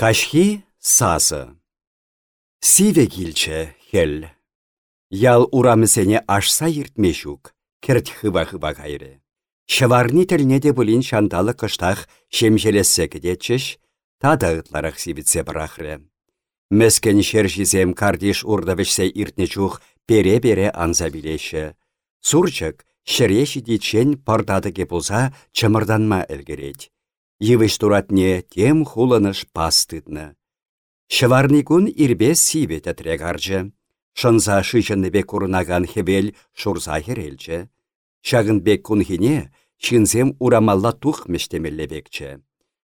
Кашхи сасы. Сиве килче хел. Ял урамысене ашса иртме шук, керт хыба-хыба кайры. Шыварни тіліне де бұлін шанталы кыштақ шемжелесе кедетчіш, тада сивитсе бірахры. Мескен шержізем кардиш иртне чух пере-пере анза билеші. Сурчык шыреші дичен пардадыге болса чымырданма әлгерет. Йывыш туратне тем хулыныш пастыдны. Шыварни күн ирбе сиве тәтрек аржы. Шынса шышынныбе курынаган хевел шурса херелчі. Шағынбек күнхине шинзем урамалла тух мештемеллебекче.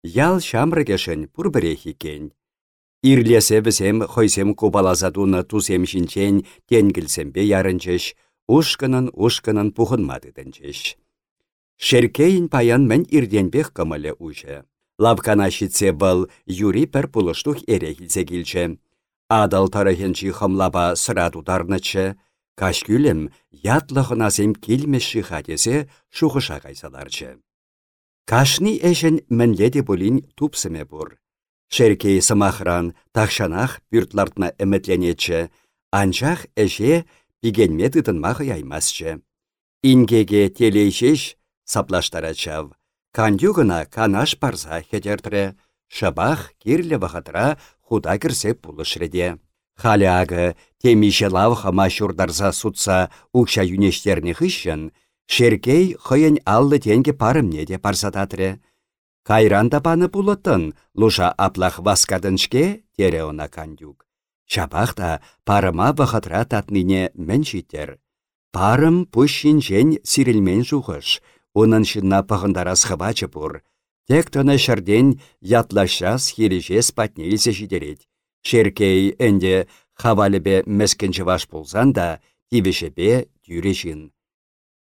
Ял шамрыгешін пұрбірехи кен. Ирлесе бізем хойсем кубалазадуны тузем шинчен тенгілсембе ярынчыш, ушкынын ушкынын пухынмады дінчыш. Шеркейін паян мен ирденбех кымылы уже. Лавкана шитсе был юри пір пулыштух эре килче. Адал тарыхенчи хымлаба сыра тударнычы, кашкүлім ятлығынасем келмеші хатесе шуғыша кайсаларчы. Кашни эшін мінледе бұлін тупсыме бұр. Шеркей сымахран тахшанах пүртлартна әмітленечі, анчах әше пигенме тытынмағы яймасчы. Ингеге телейшеш саплаштарачав. Кандюгына канаш парса хедертірі, шабах кирлі вағатыра худа кірсе пулышреде. Халягы темише лав хама шурдарса сутса укша юнештерні хыщын, шеркей хыйын аллы тенге парымне де парсататры. Кайран тапаны пулытын, луша аплах васкадыншке тере она кандюк. Шабахта парыма вахатра татнине мен Парым пұшшинчен сирелмен жуғыш, Унын шынна пағындарас хывачы бұр. Тек тоны шырден ятлашас хирежес патнелсе жидерет. Шеркей әнде хавалібе мәскінші ваш болсан да, тивешепе тюрешін.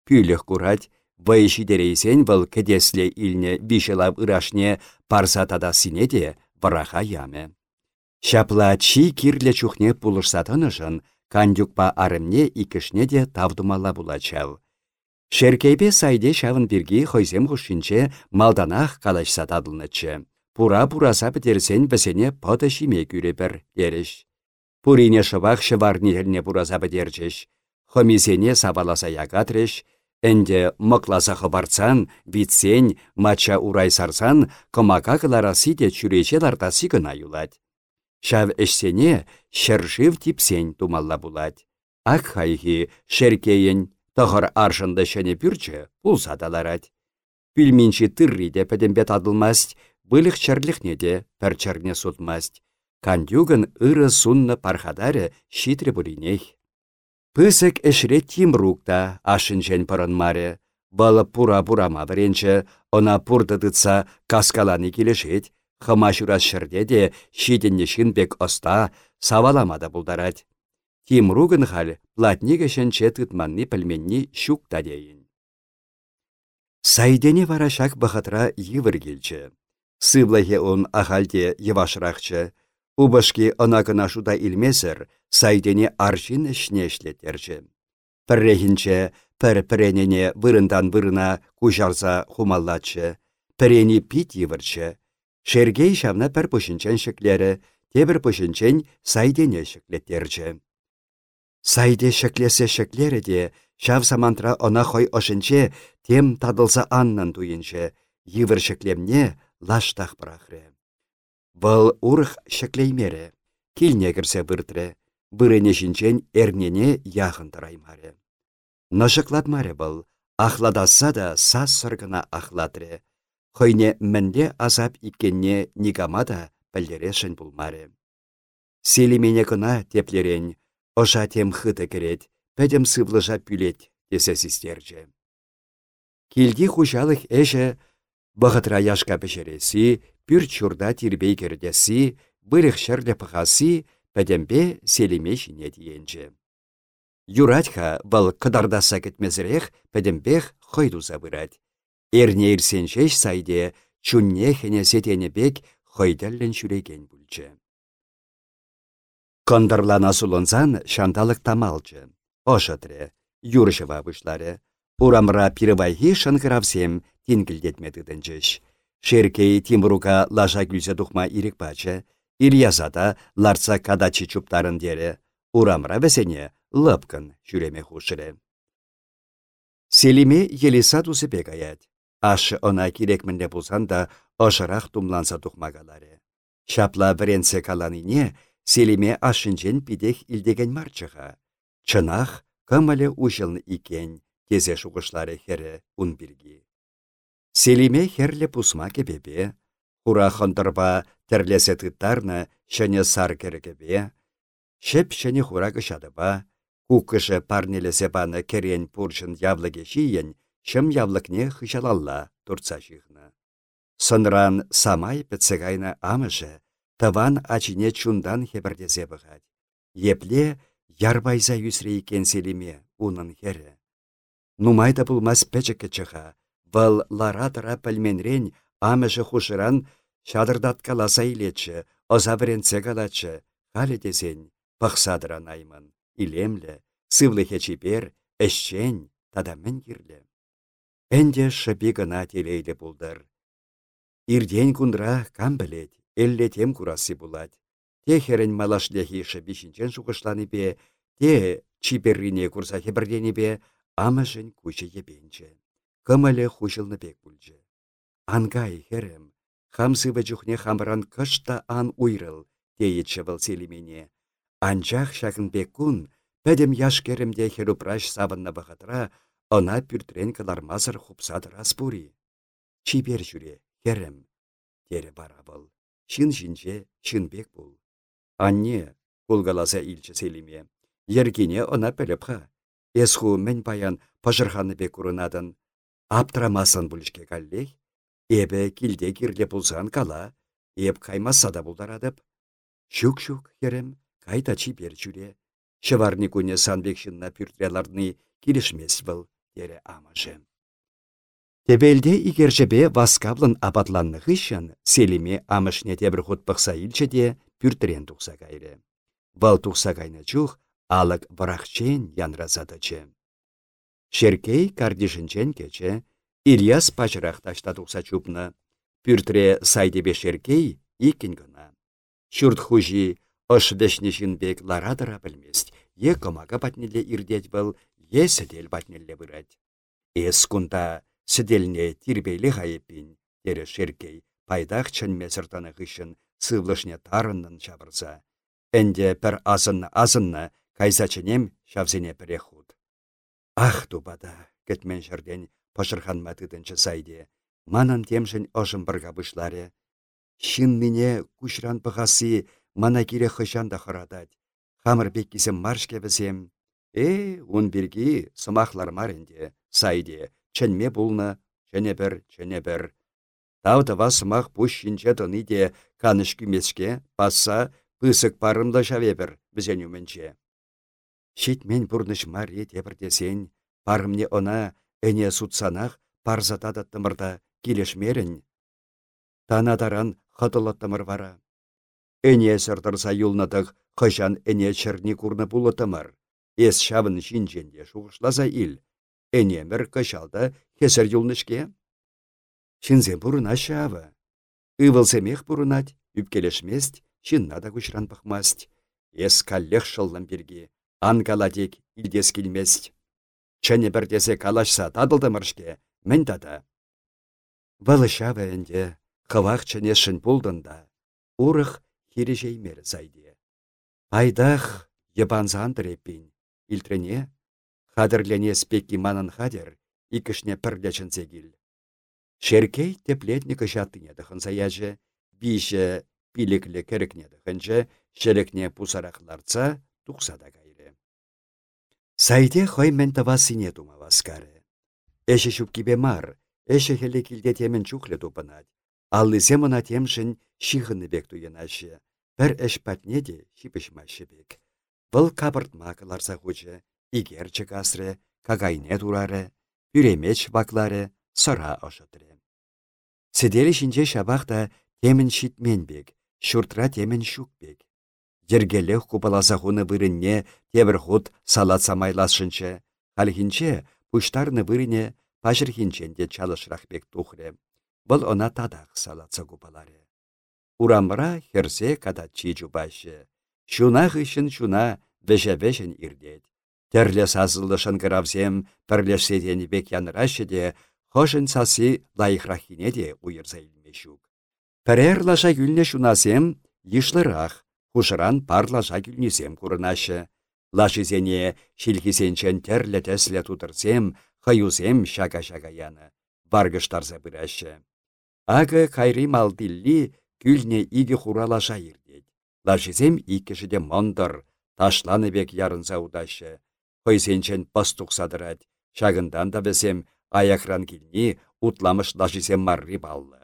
Пүліх курать, вай жидерейсен выл кедесле илне вишелав ырашне парсатада синеде вараха яме. Шапла чи кирле чухне пулышсатынышын, кандюкпа арымне икішне де тавдумала булачал. Шеркейпе сайде шавын бірге хойзем хушинче малданах калашса тадылнычы. Пура-пураса бітерсен бізене пыты шиме күрепір, деріш. Пурине шывақ шыварнеліне пураса бітерчіш. Хомизене сабаласа ягатреш, Энде мықласа хыбарцан, витсен, мача урай сарсан, кымака кылараси де чүрече лартасы гына юлать. Шав эшсене шыршив типсен тумалла булать. Ак хайхи Тахар аршында шәне пүрчі, бұл садаларад. Пілмінші тырри де пәдембет адылмаст, бұлық чарлықне де пәрчарне. Кандюгын ыры сунны пархадаре шитре бұлінех. Пысык әшре тимрукта ашын жән маре. Балы пура-пурама біренчі, она пурдыдыца каскаланы келешет, хымашурас шырде де шиденнешін бек оста, саваламада бұлдарад. Тимругын хал платниге шенче тытманни пілменні щук тадейін. Сайдене варашак бахатра йывыр келчі. Сывлахе он йывашрахчы. Убашки онакына шуда илмесір, сайдене аршин ішнешлетерчі. Піррехінче пір-піренене вырындан вырына кужарса хумаллатчы. Пірені пит йывырчы. Шергей шамна пір пұшынчен шеклері, тебір пұшынчен сайдене шеклетерчі. Сайде шеклесе де, шав самантра она хой ошынче, тем тадылса аннан туйынче, йывыр шеклемне лаштах прахры. Вăл урх шеклеймере, килне кірсе бұртыры, бұрыне жінчен әрнене яғын тұраймары. Нышықладмары бұл, ахладаса да сас сыргына ахладры. Хойне мінде азап иккенне нигамада білдерешін бұлмары. Селимене кына теплерен, Оша тем хыты керет, пәдем сывлыжа пүлет, десе систерче. Килди хушалық әші, бұғытра яшка пешересі, пүр чурда тирбей кердесі, бұлық шырлі пықасы, пәдембе селеме жіне дейенче. Юратха бұл кыдардаса кетмезірек пәдембех хойду забырад. Эрне ирсеншеш сайде, чунне хене сетені бек хойдаллен шүреген бүлчі. Кондырлана сулынсан шанталық тамалчы. Ошытыры, юрышыва бұшлары. Урамра пирывайхи шынғыравсем тенгілдетмедідінчіш. Шеркей Тимрука лажа күлзе тухма ирек бачы, Ильязада ларца кадачи чуптарын дере, урамра весене лыпкын жүреме хушыре. Селиме елеса тусы бек аят. Ашы она керекмінде болсан да, ошырақ тумланса тухмагаларе. Шапла біренсе селиме ашынчен пидех илдеген марчыға. Чынах, кымылы ужылны икен, тезе шуғышлары хері унбирги. Селиме херлі пусма кебебе, хура хындырба терлесе тыттарны шыне сар керекебе, шеп шыне хура кышадыба, Куккышы парнелесе паны керен пуршын явлыге шиен, шым явлыкне хышалалла турца шихны. Сынран самай пӹцегайны амышы, тыван ачине чундан хебірдесе бұғад. Епле ярбайза юсре икен селиме унын хері. Нумайда пулмас пәчіккі чыға, вăл ларатыра пәлменрен амышы хушыран шадырдатка ласа илетші, оза вренце калачы, халі десен, пықсадыран аймын илемлі, сывлы хечипер, әшчен, тада мін кирлі. Әнде шыпи гына бұлдыр. Ирден кам әлле тем курасы булать. Те херен малашлехи шыбишінчен шуғышланы бе, те чиперрине курса хебірдені бе, амышын күші ебенче. Кымылы хушылны бек бүлчі. Ангай херем, хамсывы жүхне хамран кышта ан уйрыл, теетші был селимене. Анчах шакын бекун, пәдем яшкерімде херупраш сабынна бағатыра, она пүртрен калармазыр хупсадыр аспури. Чибер жүре, херем, тере бара был. Шын жинже, шын бек бұл. Анне, кулгаласа илчі селиме. Ергене она пәліпха. Эсху мен баян пажырханы бек урынадын. Аптрамасын бүлішке каллех. Эбе килде кирле бұлсан кала. Еп каймаса да бұлдарадып. Шук-шук, херем, кайта чипер жүре. Шыварни күне санбекшінна пүртреларны килішмес был, дере амашы. Тебелде игержебе васкаблын абатланны хыщан, селиме амышне тебір худ пықса илчеде пүртрен тұқса кайры. Вал тұқса кайны чух, алық варахчен янразадычы. Шеркей кардишінчен кече, Ильяс пачырақ ташта тұқса чупны. Пүртре сайдебе шеркей икін гына. Шүрт хужи Ош бек ларадыра білмест, е комага батнелле ирдет был, е сідел батнелле бұрад. Эс сіделне тирбейлі ғайыппен, дері шеркей, пайдақ чын месіртаны ғышын сывлышне тарыннын чабырса. Энде пір азынны азынны кайзачынем шавзене перехуд. Ах, тубада, кетмен жерден пашырхан матыдынчы сайде. Манан темшін ожым бірға бұшларе. Шын мене күшран бұғасы мана кире хышанда хырадать. Хамыр беккисем маршке бізем. Э, ун біргі сымахлар маренде, сайде, чәнме бұлны, чәне бір, чәне бір. Таутыва сымақ бұш шинче де каныш күмеске, пасса, пысык парымлы жаве бір, бізен. Шит мен бұрныш маре десен, парымне она, әне сутсанақ, парзатады тымырда келешмерін. Танадаран хатылаттымыр вара. Эне сыртырса юлнатық қышан эне чырни курны пулытымыр. Эс шавын шинченде шуғышласа ил. Энемір кышалда хесір юлнышке. Шинзен бұрына шавы. Ывылсемех бұрынат, үпкелешмест, шинна да күшран пықмаст. Эс каллех шыллым бірге, ангаладек илдес келмест. Чәне бірдесе калашса тадылдымыршке, мен тада. Валы әнде, қывақ чәне шын пулдында. Урық хережеймер зайде. Айдах ебанзан треппин, илтрене, хадырлене спеки манан хадер, икішне пірлечін зегіл. Шеркей теплетні кышаттыне дұхын саяжы, бейші пиліклі кірікне дұхынжы, шелекне пусарақларца тұқсада кайры. Сайде хой мен тавасыне тума васкары. Эші шупкибе мар, эші хелі килде темен чухле тупынат. Аллызе мына темшін шихыны бек туйынашы. Пір әш пәтне де бек. Бұл хучы, игерчі касры, кагайне турары, үремеч баклары, сыра ошытыры. Сиделі шинче шабақта темін шитмен бек, шуртра темін шук бек. Купаласа хуны вырынне тебір худ салат самайласшынчы, халхинче пуштарны вырыне пашыр хинченде чалышрақ бек тухры. бұл она тадақ салатса купаларе. Урамра херсе кадачи жубашы. Шуна хышын шуна веше-вешен ирдет. Терле сазылы шынғыравзем пірлешседен бек янрашы де, хошын сасы лайықрахине де уйырса илмешук. Пірер лаша гүлне шунасем, ишлырах, хушыран пар лаша гүлнесем курынашы. Лашызене шилхисенчен терлі тәслі тутырсем, хаюзем шага-шага яны, варгыштарса бұрашы. Ағы кайри малдилли күлне игі хуралаша ирдет. Лашызем иккішіде мондыр, ташланы бек ярынса удашы. Хойсенчен пастуқсадырад, шагындан да бізем аяқран килни утламыш лашызем марри баллы.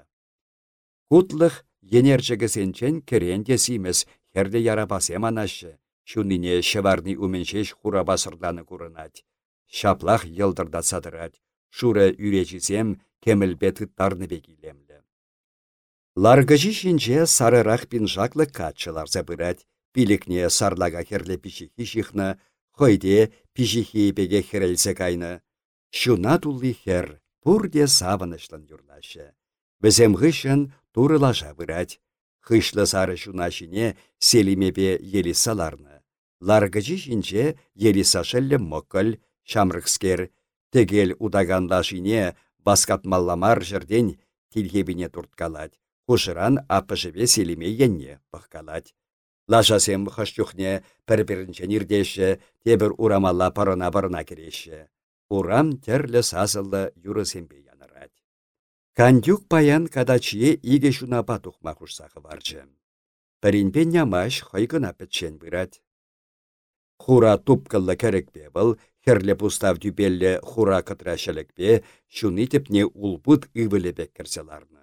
Кутлых енерчігісенчен керенде симес херде ярабасем анашы. Шунине шеварни уменшеш хура басырланы курынать. Шаплах йылдырда садырать. Шура үречізем кемілбе тарны бекилемлі. Ларгыжи шинче сарырақ пинжаклы катчылар забырать. Пилікне сарлага херле пишихи шихна, хойде пишихи беге херелсе кайны. Шуна тулли хер, пурде савынышлын юрлашы. Бізем ғышын турылаша бырать. Хышлы сары шунашине селимепе елисаларны. Ларгыжи шинче елисашелле моккөл, шамрыкскер, тегел удаганлашине баскатмалламар жерден тилхебине турткалать. Хушыран апышыве селиме енне пăхкалать. Лашасем хăшчухне пір-пірінчен ирдеші, тебір урамалла парына-парына кереші. Урам терлі сазылы юрысембе янырать. Кандюк паян кадачие иге шунапа тухма хушсахы барчы. Пірінпен ямаш хойгына пітчен бұрать. Хура тупкалла керекпе был, херле пустав тюпелле хура кытрашелекпе, шуны тепне улпут ывылепек керселарны.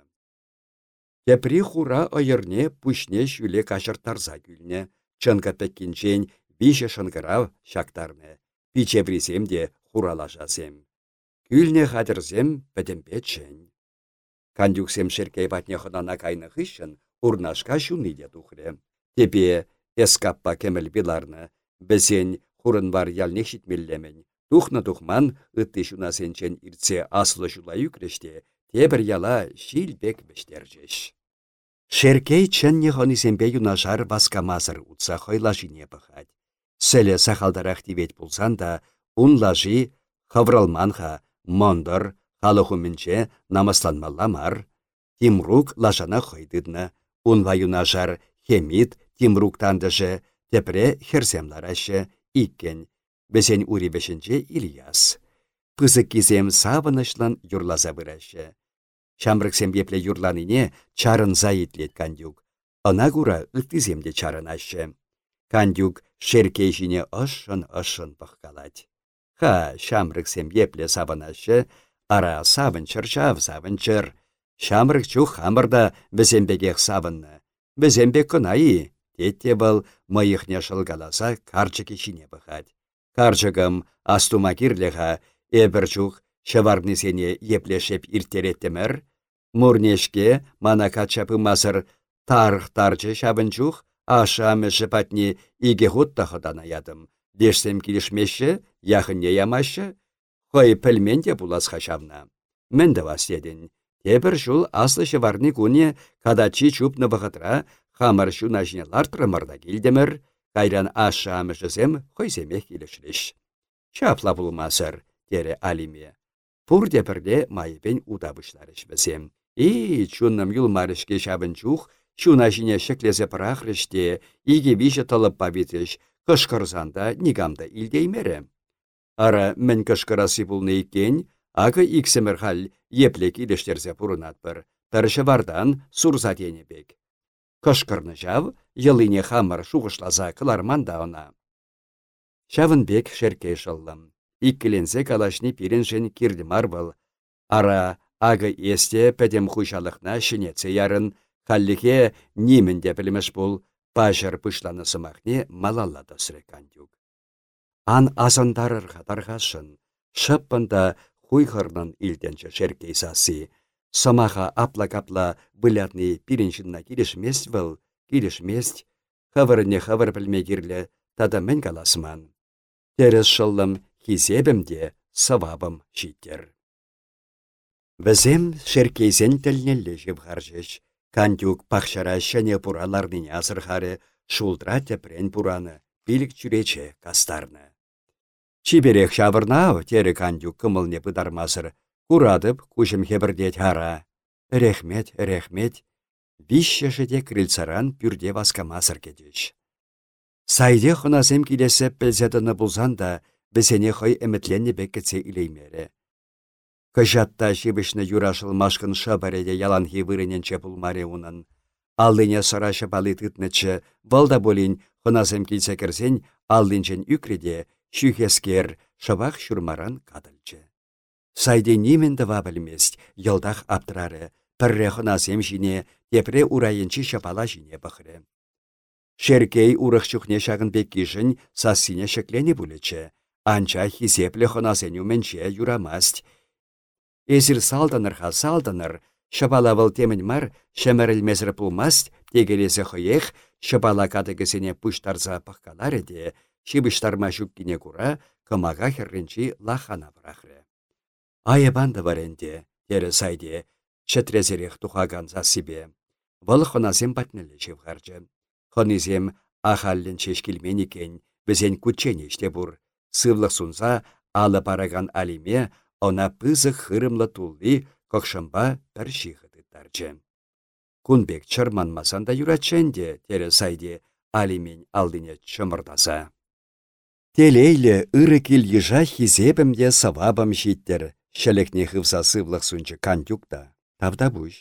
Тепри хура ойырне пушне шүле кашыртарса күлне, чынка пеккінчен више шынгырав шактарны, пичебрисем де хуралашасем. Күлне хадырзем пәдемпетшен. Кандюксем шеркей батне хынана кайны хышын, урнашка шуны де тухре. Тепе эскаппа кемел биларны, Бізен хурын бар ялне шитмеллемен. Тухман ытты шунасенчен иртсе аслы жула юкреште, тебір яла шилбек бештержеш. Шеркей чынне хонисембе юнашар баскамазыр утса хойла жине бұхать. Сәлі сахалдарақ тивет болсан да, унлажи хавралманха, мондыр, халықумінче намасланмалламар. Тимрук лажана хойдыдны, унва юнашар хемит Тимруктандыжы Тепре херсемларашы иккен. Бесен ури бешінче Ильяс. Пызык кизем савынышлан юрлаза бұрашы. Епле юрланине чарын заитлет кандюк. Ана кура ықтыземде чарынашы. Кандюк шеркейшіне ышын-ышын пыққалать. Ха, шамрыксем епле савынашы, ара савынчыр чав савынчыр. Шамрык чух хамырда бізембегех савынны. Бізембек кынайы, Тетте был мыйыхне шылгаласа карчыки шине бұхать. Карчыкым астума кирлеха, шыварнысене еплешеп иртереттемір, мурнешке мана качапы масыр тарх тарчы шабынчух, аша мүші патне иге хутта ходана ядым. Дешсем килішмеші, яхынне ямашы, хой пілменде булас хашавна. Мінді вас едін. Тебір жул аслы шыварны куне кадачи чупны бұғытра Хамар шуна жіне лартрымырда келдімір, кайран ашы амышызем хойземех келішіліш. Чапла булмасыр, тере алиме. Пурде бірде майыпен удабышларыш бізем. И, чунным юлмарышке шабынчух, шуна жіне шеклезе прахрыште, иге виже тылып пабитіш, кышкырзанда нигамда илдеймері. Ара мен кышкырасы булны иккен, ағы иксімір хал еплек илештерзе пурынат бір. Тарышы вардан сурза бек. Кышкырны жав, йылыне хамыр шуғышлаза кыларман да она. Шавынбек шеркей шыллым. Иккіленсе калашни пиренжен кирді марбыл. Ара ағы есте пәдем хұшалықна шынеце ярын, халлике нимін де біліміш бұл, пажыр пышланы сымақне малаллады сүрекандюк. Ан азындарыр қатарғашын, шыппында хуйхырнын илденчі шеркей сасы, Самаха апла-капла вылятны пиреншінна килешмест вăл, килешмест, хавырне хавыр пілмегірлі, тада мен каласман. Терес шыллым хизебім де савабым життер. Візем шеркейсен тілнелі жеп харжеш. Кандюк пахшара шәне пураларныне асырхары, шулдра тепрен пураны, билік чүрече кастарны. Чиберех шавырнау, тері кандюк кымылне пыдармасыр, курадып, кушым хебірдет хара. Рехмет, рехмет, вишшешеде крыльцаран пюрде васкамасыр кедеш. Сайде хынасем килесе пілзетіні бұлзан да, бізене хой әмітленне беккетсе илеймері. Кыжатта жибішні юрашыл машқын шабареде ялан хивырыненче пулмаре унын. Аллыне сарашы балы тытнычы, валда болин хынасем килсе керсен, аллынчен үкреде, шүхескер, шабақ шурмаран кадылчы. Сайде неменді вабілмест, йылдақ аптырары, пірре хынасем жіне, тепре урайынчы шапала жіне бұқыры. Шеркей урық чухне шағын беккишін сассине шеклене. Анча хизепле хонасеню менче юрамасть. Эзір салданырға салданыр, шабалавыл темін мар, шәмәрілмезір пулмасть, тегелесе хыех, шабала кадыгісіне пұштарза паққалар еде, шибыштарма жүккіне кура, кымаға херренчі лахана бірахры. Айы банды варенде, тері сайде, чәтрезерек тухаган за себе. Вăл хонасем патнелле çевхарчы. Хонисем ахаллен чешкилмен екен, бізен күтченеште бұр. Сывлық сунса, алы параган алиме, она пызы хырымлы тулли, бір шиғыдыттарчы. Кунбек чырманмасанда юраченде, тері сайды, алимен алдыне чымырдаса. Телейлі ыры кил ежа хизебімде савабым життер, шәлекне хывса сывлық сунчы кантюкта, тавда бұш.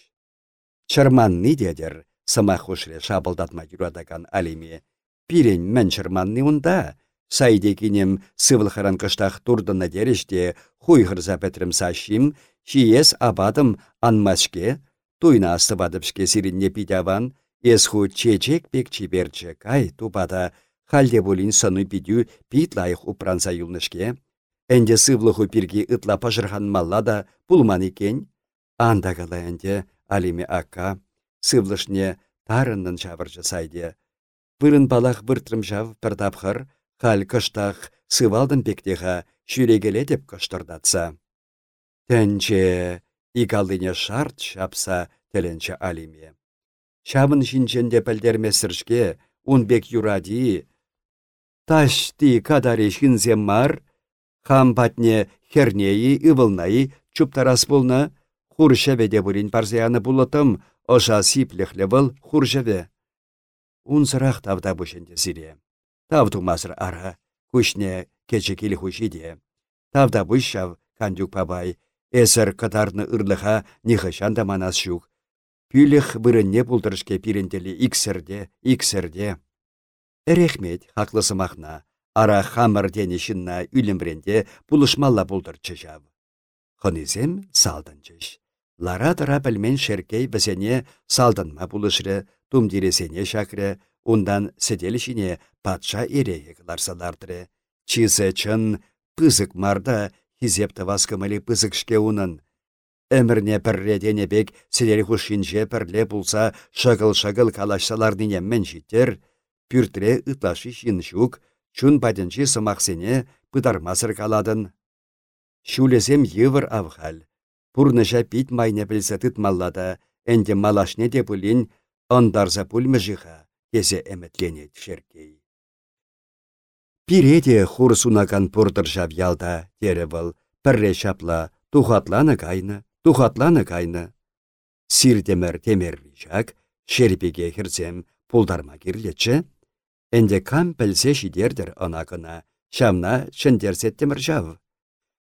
Чырманны дедер, сыма хушре шабылдатма юрадаган алиме. Пирен мән чырманны унда, сайде кинем сывылхаран кыштах турдына дереште хуйхырза пәтрім сашим, шиес абадым анмашке, туйна астыбадыпшке сиринне пидяван, ху чечек пек чиберче кай тупада, халде болин сыны пидю пит лайық упранса юлнышке. Әнде сывлыху пирги ытла пажырхан малла да пулман екен. Андагала әнде алиме ака, сывлышне тарыннын çавырчы сайде. Вырын балах бұртрым жав хал кыштах сывалдын пектеха шүрегеле деп кыштырдатса. Тәнче игалыне шарт шапса тәленче алиме. Шабын жинченде пәлдермесіршке унбек юради. Таш ти кадари шинзем мар, хам патне хернеи ывылнайы чуптарас болна, хуршеведе бурин парзаяны булытым, Оша сиплехле вăл хуржеве. Унсырах тавда бұшынде сире. Тавду мазыр ара, күшне кече келі хушиде. Тавда бұшшав, кандюк пабай, эсір катарны ырлыха нихышанда манас шук. Пүліх бұрынне бұлдырышке пирентелі иксірде, иксірде. Эрехмет, хаклысы махна, ара хамыр денешінна үлімбренде бұлышмалла бұлдырчы жав. Хонизем салдынчыш. Лара-тыра пілмен шеркей бізене салдынма бұлышры, тумдиресене шакры, ундан седелішіне патша ерейі қыларсалардыры. Чизі чын пызык марда хизепті васкымылі пызыкшке унын. Әмірне пірредене бек седел хушинже пірле бұлса шағыл-шағыл калашсалардыне мен життер, пүртіре ытлашы шин шук, чун паденчі сымақсене пыдармасыр каладын. Шулесем йывыр авхал, Пурныша пит майне білсе маллада, әнде малашне де пульмы жиха, есе әмітленет шеркей. Пиреде хур пурдыр жап ялда, тере был, пірре шапла, тухатланы кайны, тухатланы кайны. Сирдемір темерлі жак, шерпеге хірзем пулдарма кирлетші, әнде кам пілсе шидердір анакына, шамна шындерсеттемір жав.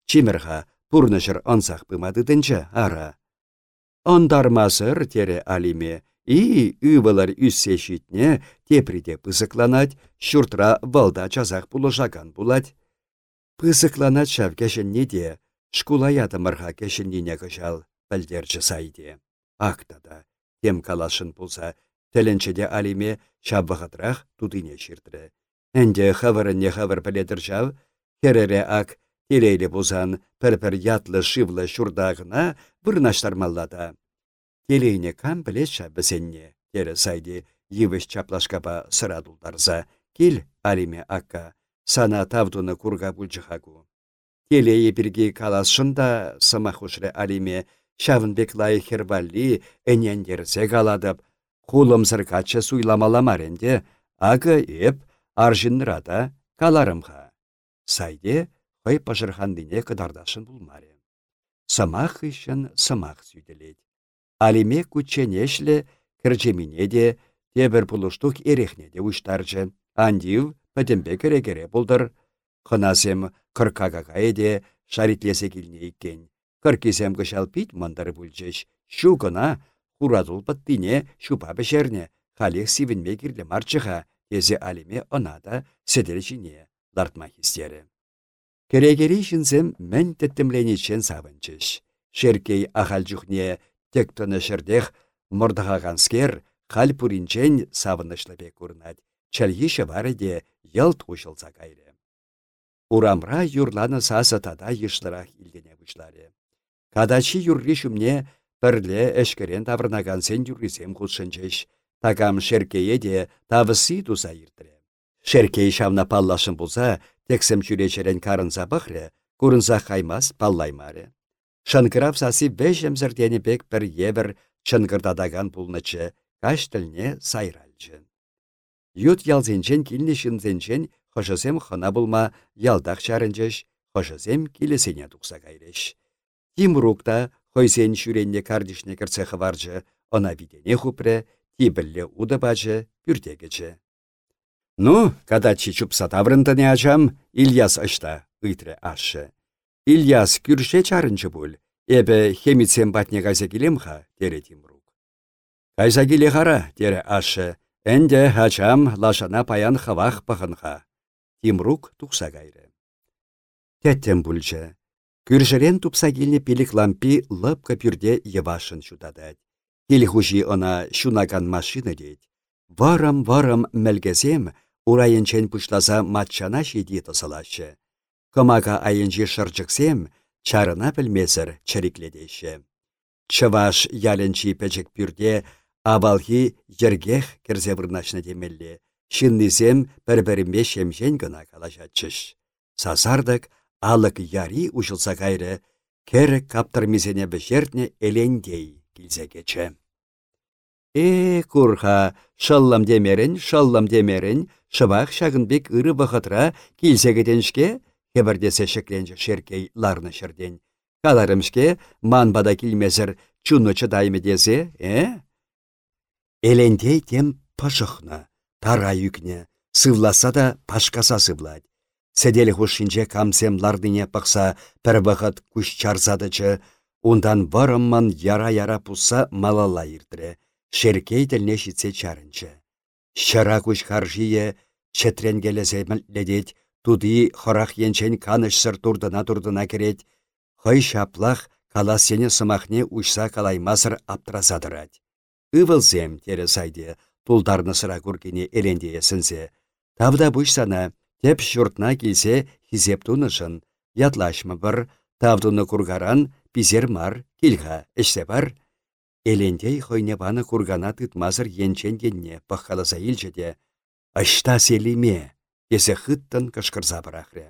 Чимірға пурнышыр ансақ пымадыдынча ара. Ондармасыр тере алиме, и үвалар үссе шитне теприде пызыкланать, шуртра валда чазақ пулышаган булать. Пызыкланать шав неде, шкулаята мырға кешіннене кышал, пәлдерчі сайде. Актада, тем калашын пулса, тәленчеде алиме шабығытрақ тудыне ширтрі. Әнде не хавыр піледір жав, херере ак Телейлі бұзан пір-пір ятлы шывлы шурдағына бұрнаштармаллада. Телейне кам білеші бізенне, дері сайды евіш чаплашкапа сырадулдарза. Кел, алиме акка, сана тавдуны курга бұлжығагу. Телейі бірге каласшында сымахушры алиме Шавынбек лайы хервалли әнендерсе каладып, хулымсыр качы суйламаламаренде, ағы еп аржынрада каларымға. Сайде хай пашырхандыне кыдардашын булмаре. Самах ишін самах сүйделет. Алиме күтченешлі кірчемине де, тебір пулуштук ерехне де ұштаржы. Андив пәтембе кере-кере бұлдыр. Хынасем кыркага де шаритлесе келіне еккен. Кыркесем кышал пит мандары бүлчеш. Шу гына хурадул паттине шупа бешерне. Халех сивінме кирлі марчыға, тезе алиме онада седелчине лартма хистері. Керегері жінзем мән тәттімленечен савынчыш. Шеркей ахал жүхне тек тоны шырдех мордағағанскер хал пуринчен савынышлы курнать. Чәлгіші бары де ялт ұшылса кайры. Урамра юрланы сасы тада ешлырақ илгене бұшлары. Кадачи юрри шумне пірле әшкерен тавырнаган сен юррисем құтшынчыш. Тагам шеркее де тавысы туса иртірі. Шеркей шавна паллашын болса, тексем чүречерен карынса бұхры, курынса қаймас паллаймары. Шынкырап сасы бәжемзірдені бек бір ебір чынгырдадаган пулнычы, каш тіліне сайралчы. Ют ялзенчен килні шынзенчен хышысем хына булма ялдақ чарынчыш, хышысем килесене тұқса кайреш. Тимрукта хойсен шүренне кардишне кірцеқы варжы, она видене хупре, тибілле удабачы, пүртегечі. Ну, кадачи чупса таврындыне ачам, Ильяс ашта, ыйтры ашы. Ильяс күрше чарынчы бұл, эбі хемицен батне кайса келемха, тере Тимрук. Кайса келе хара, тере ашы, Әнде хачам лашана паян хавах пахынха. Тимрук тухса гайры. Тәттен бүлчі. Күржірен тупса келіне пелік лампи лыпка пюрде евашын шудадад. Келхужи она шунаган машина дейд. Варам-варам мәлгезем, урайынчен пушласа матчана шеди тасалашы. Кымага айынче шырчықсем, чарына білмезір чарикледеші. Чываш ялінчи пәчік пюрде Авалхи ергех керзе вырнашны демелле. Шиннисем бір-біріме шемжен гына калашатчыш. Сазардык алық яри ұшылса кайры, кері каптырмизене бішертне элендей килзе кече. Э, курха, шаллам демерін, шаллам демерін, шыбақ шағынбек ыры вақытра килзе кетеншке, хебірдесе шекленжі шеркей ларны шырден. Каларымшке манбада килмезір чуны чыдаймы дезе, э? Элендей тем пашықны, тара юкне, сывласа да пашкаса сывлать. Седелі хушинче камсем лардыне пақса пір вақыт күш чарзадычы, ундан варымман яра-яра пуса малала иртірі, шеркей тілне шитсе чарынчы. Шара күш харжие четрен туды хорах енчен канышсыр турдына-турдына керет, хой шаплах каласене сымахне ұшса калаймасыр аптразадырать. Ывылзем тере сайде, пулдарны сыра күркене элендее сінсе. Тавда бұшсана, теп шүртна келсе хизеп тунышын. Ятлашмы бір, тавдуны кургаран, пизер мар, келға, ішсе бар. Элендей хойне баны кургана тытмазыр енчен денне пахаласа есе хыттын кышкырза бірақры.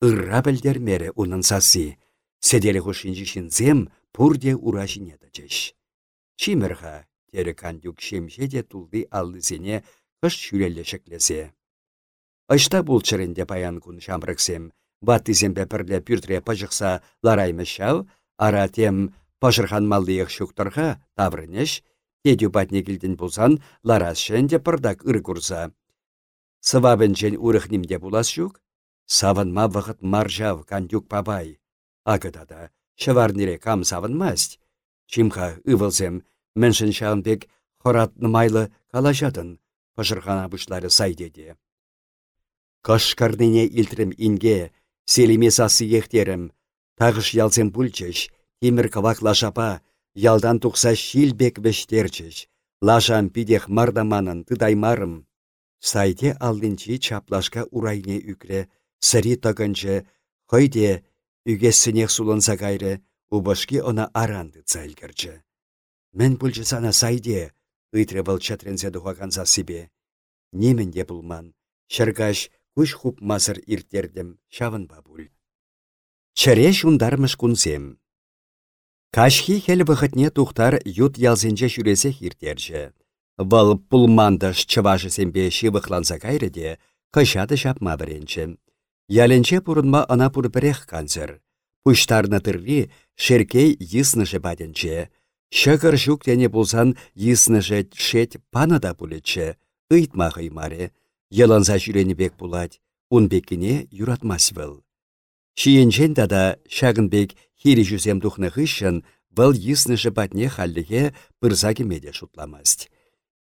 Ырра білдермері унын сасы, седелі хушинжі шинзем пурде ура жинеді жеш. Чимерға, тері кандюк шемше де тулды аллысене қыш шүрелі шеклесе. Ашта бұл чырінде паян күн шамрықсем, баттызем пірлі пүртіре пажықса лараймы шау, ара тем пажырхан малдыйық шуқтырға таврынеш, тедю батне келден болсан, ларас пырдак ыр. Урықнимде булас шук, савынма вғыт маржав кандюк пабай. Агыдада, шыварнире кам савынмасть. Чимха ывылсем, міншін шағынбек хоратны майлы калашатын, пашырхана бұшлары сай деді. Кашкарныне илтрім инге, селиме сасы ехтерім, тағыш ялзем бүлчеш, темір кавак лашапа, ялдан тұқса шилбек бештерчеш, лашан пидех мардаманын тыдаймарым. Сайде алдынчи чаплашка урайне үкре, сыри тагынчы, хойде үгесінех сулынса кайры, Убашки она аранды цайлгерчі. Мен бүлчі сана сайде, ыйтры был чатрензе дұғағанса себе. Неменде бұлман, шыргаш күш хуп мазыр иртердім, шавын бабул. Чаре шундармыш кунсем. Кашхи хел вăхытне тухтар ют ялсенче çүресе хиртерчче. Вăл пулмандыш чыважы сембе çывăхланса кайрӗде, кăçаты çапма вӗренчче. Яленче пурынма ына пурпрех канцер. Пуштарны тырри шеркей йысныше патенче. Шăкăр çук тене пулсан йысныше шет пана да пулетче. Ыйтма хăймаре. Йыланса бек пулать. Унбеккине юратмас вăл. Шиенчен тада шагынбек хири жүзем тухнă хыщн вăл йысныше патне халлихе пырса меде шутламасть.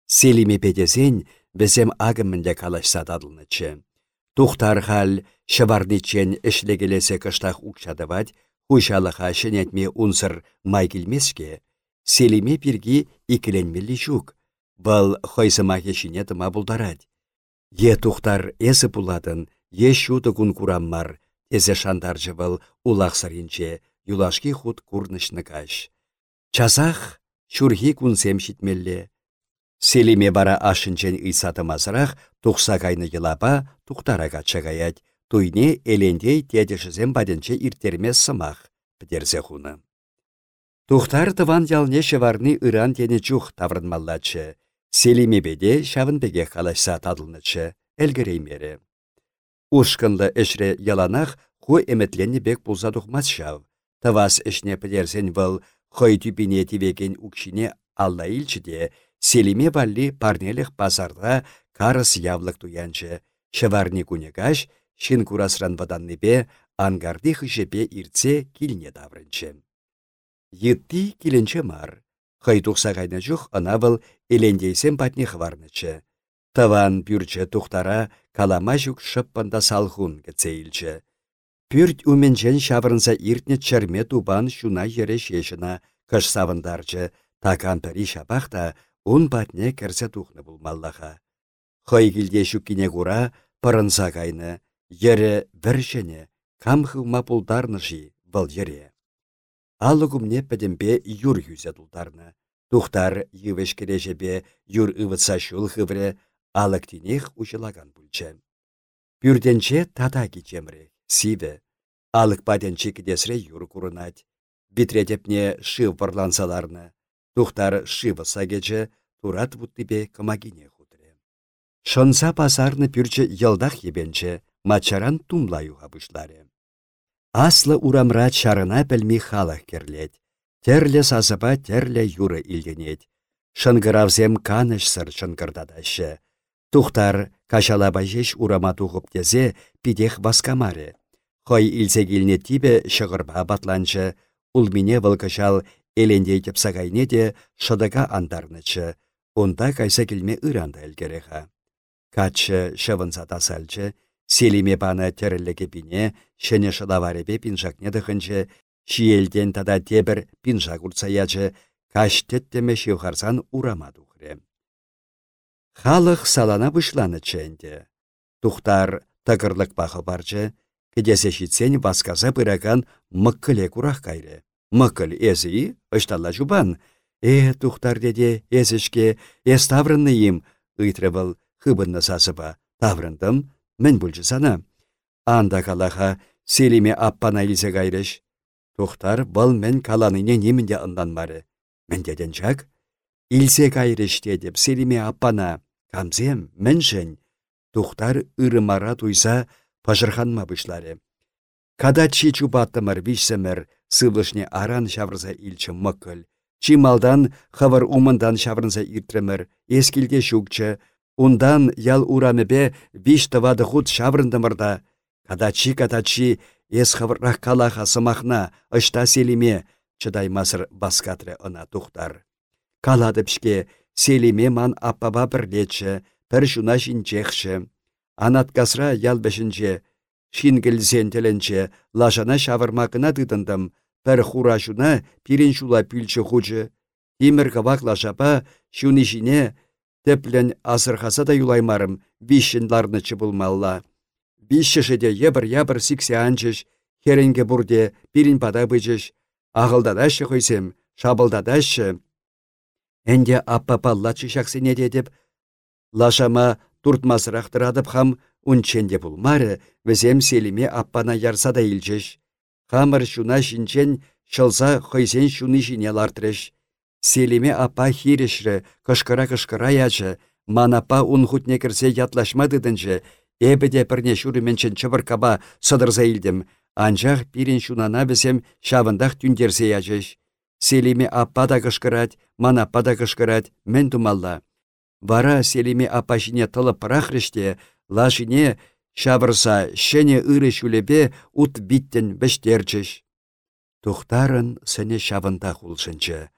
Селиме петесен весем агыммінде калашса тадылнычы. Тухтар хал шыварничен ішлегелесе кыштах укшадывать, хушалыха шенетме унсыр май келмеске, селиме пирги икіленмелі жүк. Бұл хойсыма хешіне тыма. Е тухтар эсі пуладын, е шуды күн кураммар, тезе шандаржы был улақсаринче, юлашки худ курнышны каш. Часах чурхи кунсем шитмелле. Селиме бара ашынчен ыйсатымасырақ тухса кайны йылапа тухтара качагаять. Туйне элендей тедешізем баденче иртермес сымах, пітерсе хуны. Тухтар тыван ялне шеварны ыран тене чух таврынмаллачы. Селиме беде шавынбеге қалашса тадылнычы, әлгіреймері. Ушкынлы эшре яланах ху эметленне бек пулса тухмас шав. Пілерсен вăл хăй тюпине тивеген укшине алла илчіде, селиме валли парнелех пазарда карыс явлык туянчы. Шыварни кунекаш, шин курасран ваданнипе, ангарди хышепе ирце килне даврынчы. Йытти киленче мар. Хăй тухса кайна чух ына вăл элендейсем патне хварнычы. Таван пюрчче тухтара калама çук шыппында салхун кӹцейлчче. Пүрт уменчен шаврынса иртне чарме тубан шуна ере шешіна кыш савындарчы, такан пәрі шапақта ун батне кәрсе тухны булмаллаха. Хой килде шуккине кура пырынса кайны, ере віршіне, кам хылма пулдарныжи бұл ере. Алы кумне пәдембе юр юзе тулдарны. Тухтар йывеш кережебе юр ывытса шул хывре, алыктинех учылаган бүлчі. Пүрденче тата кичемре сиве. Алық паден чекедесре юр курынать. Битретепне шив парлансаларны. Тухтар шивы сагече турат вуттипе камагине хутре. Шонса пасарны пүрче йылдах ебенче, мачаран тумла юға бұшларе. Аслы урамра чарына пәлми халық керлет. Терле сазыба терле юры илденет. Шынгыравзем каныш сыр шынгырдадашы. Тухтар кашалаба жеш урама туғып тезе пидех васкамаре. Хой илсе тибе шығырба батланчы, улмине вăлкăçал элендей тепсагайне де шыдыга андарнычы, онда кайса килме ыранда әлгереха. Качы шывынса тасальчы, селиме паны терілігі пине, шыне шыдаварепе пинжакне дыхынчы, шиелден тада тебір пинжак урцаячы, каш теттеме шевхарсан урама тухре. Халық салана бұшланычы әнде. Тухтар тăкăрлык пахы барчы, Кедесе шитсен васказа пыраган мыккіле курах кайры. Мыккіл эзі, ышталла жубан. Э, тухтар деде, эзішке, эс им, ыйтрывыл хыбынны сасыба. Таврындым, мен бүлжі сана. Анда калаха, селиме аппана илсе кайрыш. Тухтар бұл мен каланыне немінде. Мен деден чак? Илсе кайрыш дедіп, селиме аппана. Камзем, мен жын. Тухтар ырымара туйса, пажырханма бұшлары. Када чи чубаттымыр вишсемір, сывлышне аран шаврза илчі мықыл. Чи малдан хавар умындан шаврынса иртремір, ескілде шукчы, ундан ял урамебе виш тавады худ шаврындымырда. Када чи ес хаваррах калаха сымахна, ышта селиме, чыдай масыр баскатры ына тухтар. Каладыпшке селиме ман аппаба бірлетші, пір жуна жинчекші. Анаткасра ял бәшінче, шингіл теленче, лажана шавырмакына тыдындым, пір хурашуна пирен шула пүлчі хучы. Тимір кавак лашапа шуны жіне, теплен асырхаса да юлаймарым, вишшінларны чыбылмалла. Вишшішіде ебір-ябір сиксе анчыш, херенге бурде пирин пада бычыш, ағылдадашы хойсем, шабылдадашы. Әнде аппа паллачы шақсыне дедіп, лашама туртмасырақтырадып хам унченде пулмары візем селиме аппана ярса да илчеш. Хамыр шуна шинчен шылса хойсен шуны жине лартрыш. Селиме апа хирешрі, кышкыра-кышкыра ячы, манапа ун хутне кірсе ятлашма дыдынчы, эбіде пірне шүріменчен чывыркаба сыдырза илдім, анжақ пирен шунана бізем шавындақ түндерсе ячыш. Селиме апа да кышкырать, манапа да кышкырать, мен тумалла. Вара селиме апа жине тылып пырахрыште, лашине Шабырса шене ыры ут биттен біштерчіш. Тухтарын сәне шавында хулшынчы.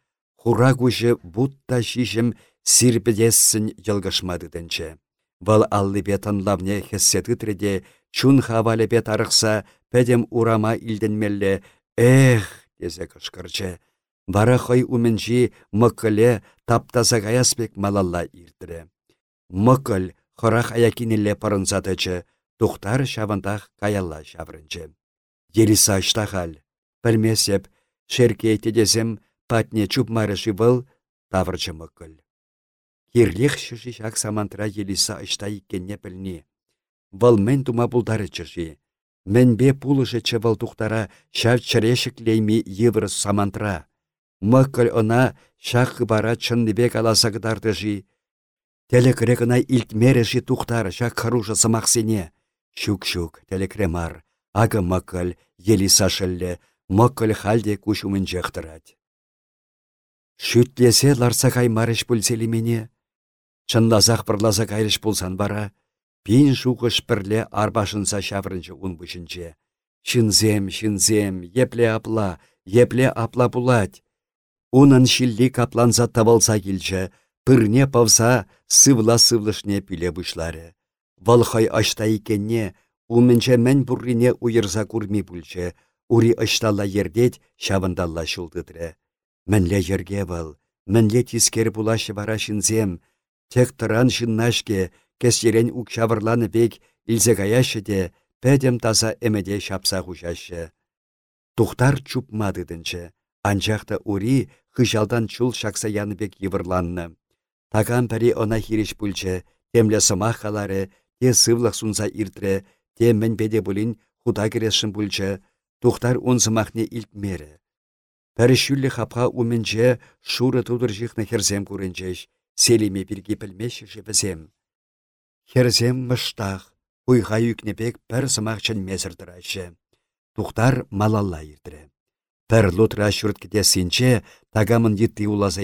Хура күші бұтта шишім сирпедессін елгышмадыдынчы. Вал аллыбе тынлавне хессеті тірде чун хавалепе тарықса пәдем урама илденмелле «Эх!» дезе кышкырчы. Вара хой уменжи мықыле таптаса гаяспек малалла иртірі. Мықыл хырах аякинелле парынзатычы, тухтар шавандах каялла шаврынчы. Елиса штахал, пілмесеп, шерке тедесем патне чупмарышы был таврчы мыккіл. Кирлих шышы шак самантра Елиса ышта иккенне пілні. Вăл мен тума пулдары чыши. Менбе пулышы чывыл тухтара шав чырешік лейми евры самантра. Мыккіл она шақ бара чынныбек аласа кыдардыжи. Теле кірекіна илтмереші тухтар шақ харушы самақсене. Щук-щук, телекремар, ага маккаль, ели сашылле, маккаль халде кушумын жақтырать. Шүтлесе ларса каймарыш мене. Чынлазақ бірлаза кайрыш пулсан бара, пин шуғыш бірле арбашынса шаврынчы ун бұшынче. Шынзем, шынзем, епле апла, епле апла пулать. Унын шилли капланса тавалса келчі, пырне павса сывла-сывлышне пиле бұшлары. Валхай ашта икенне, умменче мән буррине уйырса курми пульче, ури ашталла ердет шавындалла шулдыдыры. Мәнле ерге вал, мәнле тискер булашы вара шинзем, тек тұран шиннашке, кестерен ук шавырланы бек илзе каяшы де, пәдем таза әмеде шапса хушашы. Тухтар чупмадыдынчы, анжақта ури хыжалдан чул шакса яныбек евырланны. Таган пәри она хириш пульче, темле сымақ қалары, те сывлах сунса иртре, те мен беде бұлін худа керешін бұлчы, тухтар унсымахне илтмері. Пәрішүлі хапха уменче шуры тудыр жихна херзем күрінчеш, селеме бірге пілмеші жібізем. Херзем мыштақ, уйға юкнепек пір сымақчын месірдірашы. Тухтар малалла иртірі. Пір лутра шүрткіде синче, тагамын етті улаза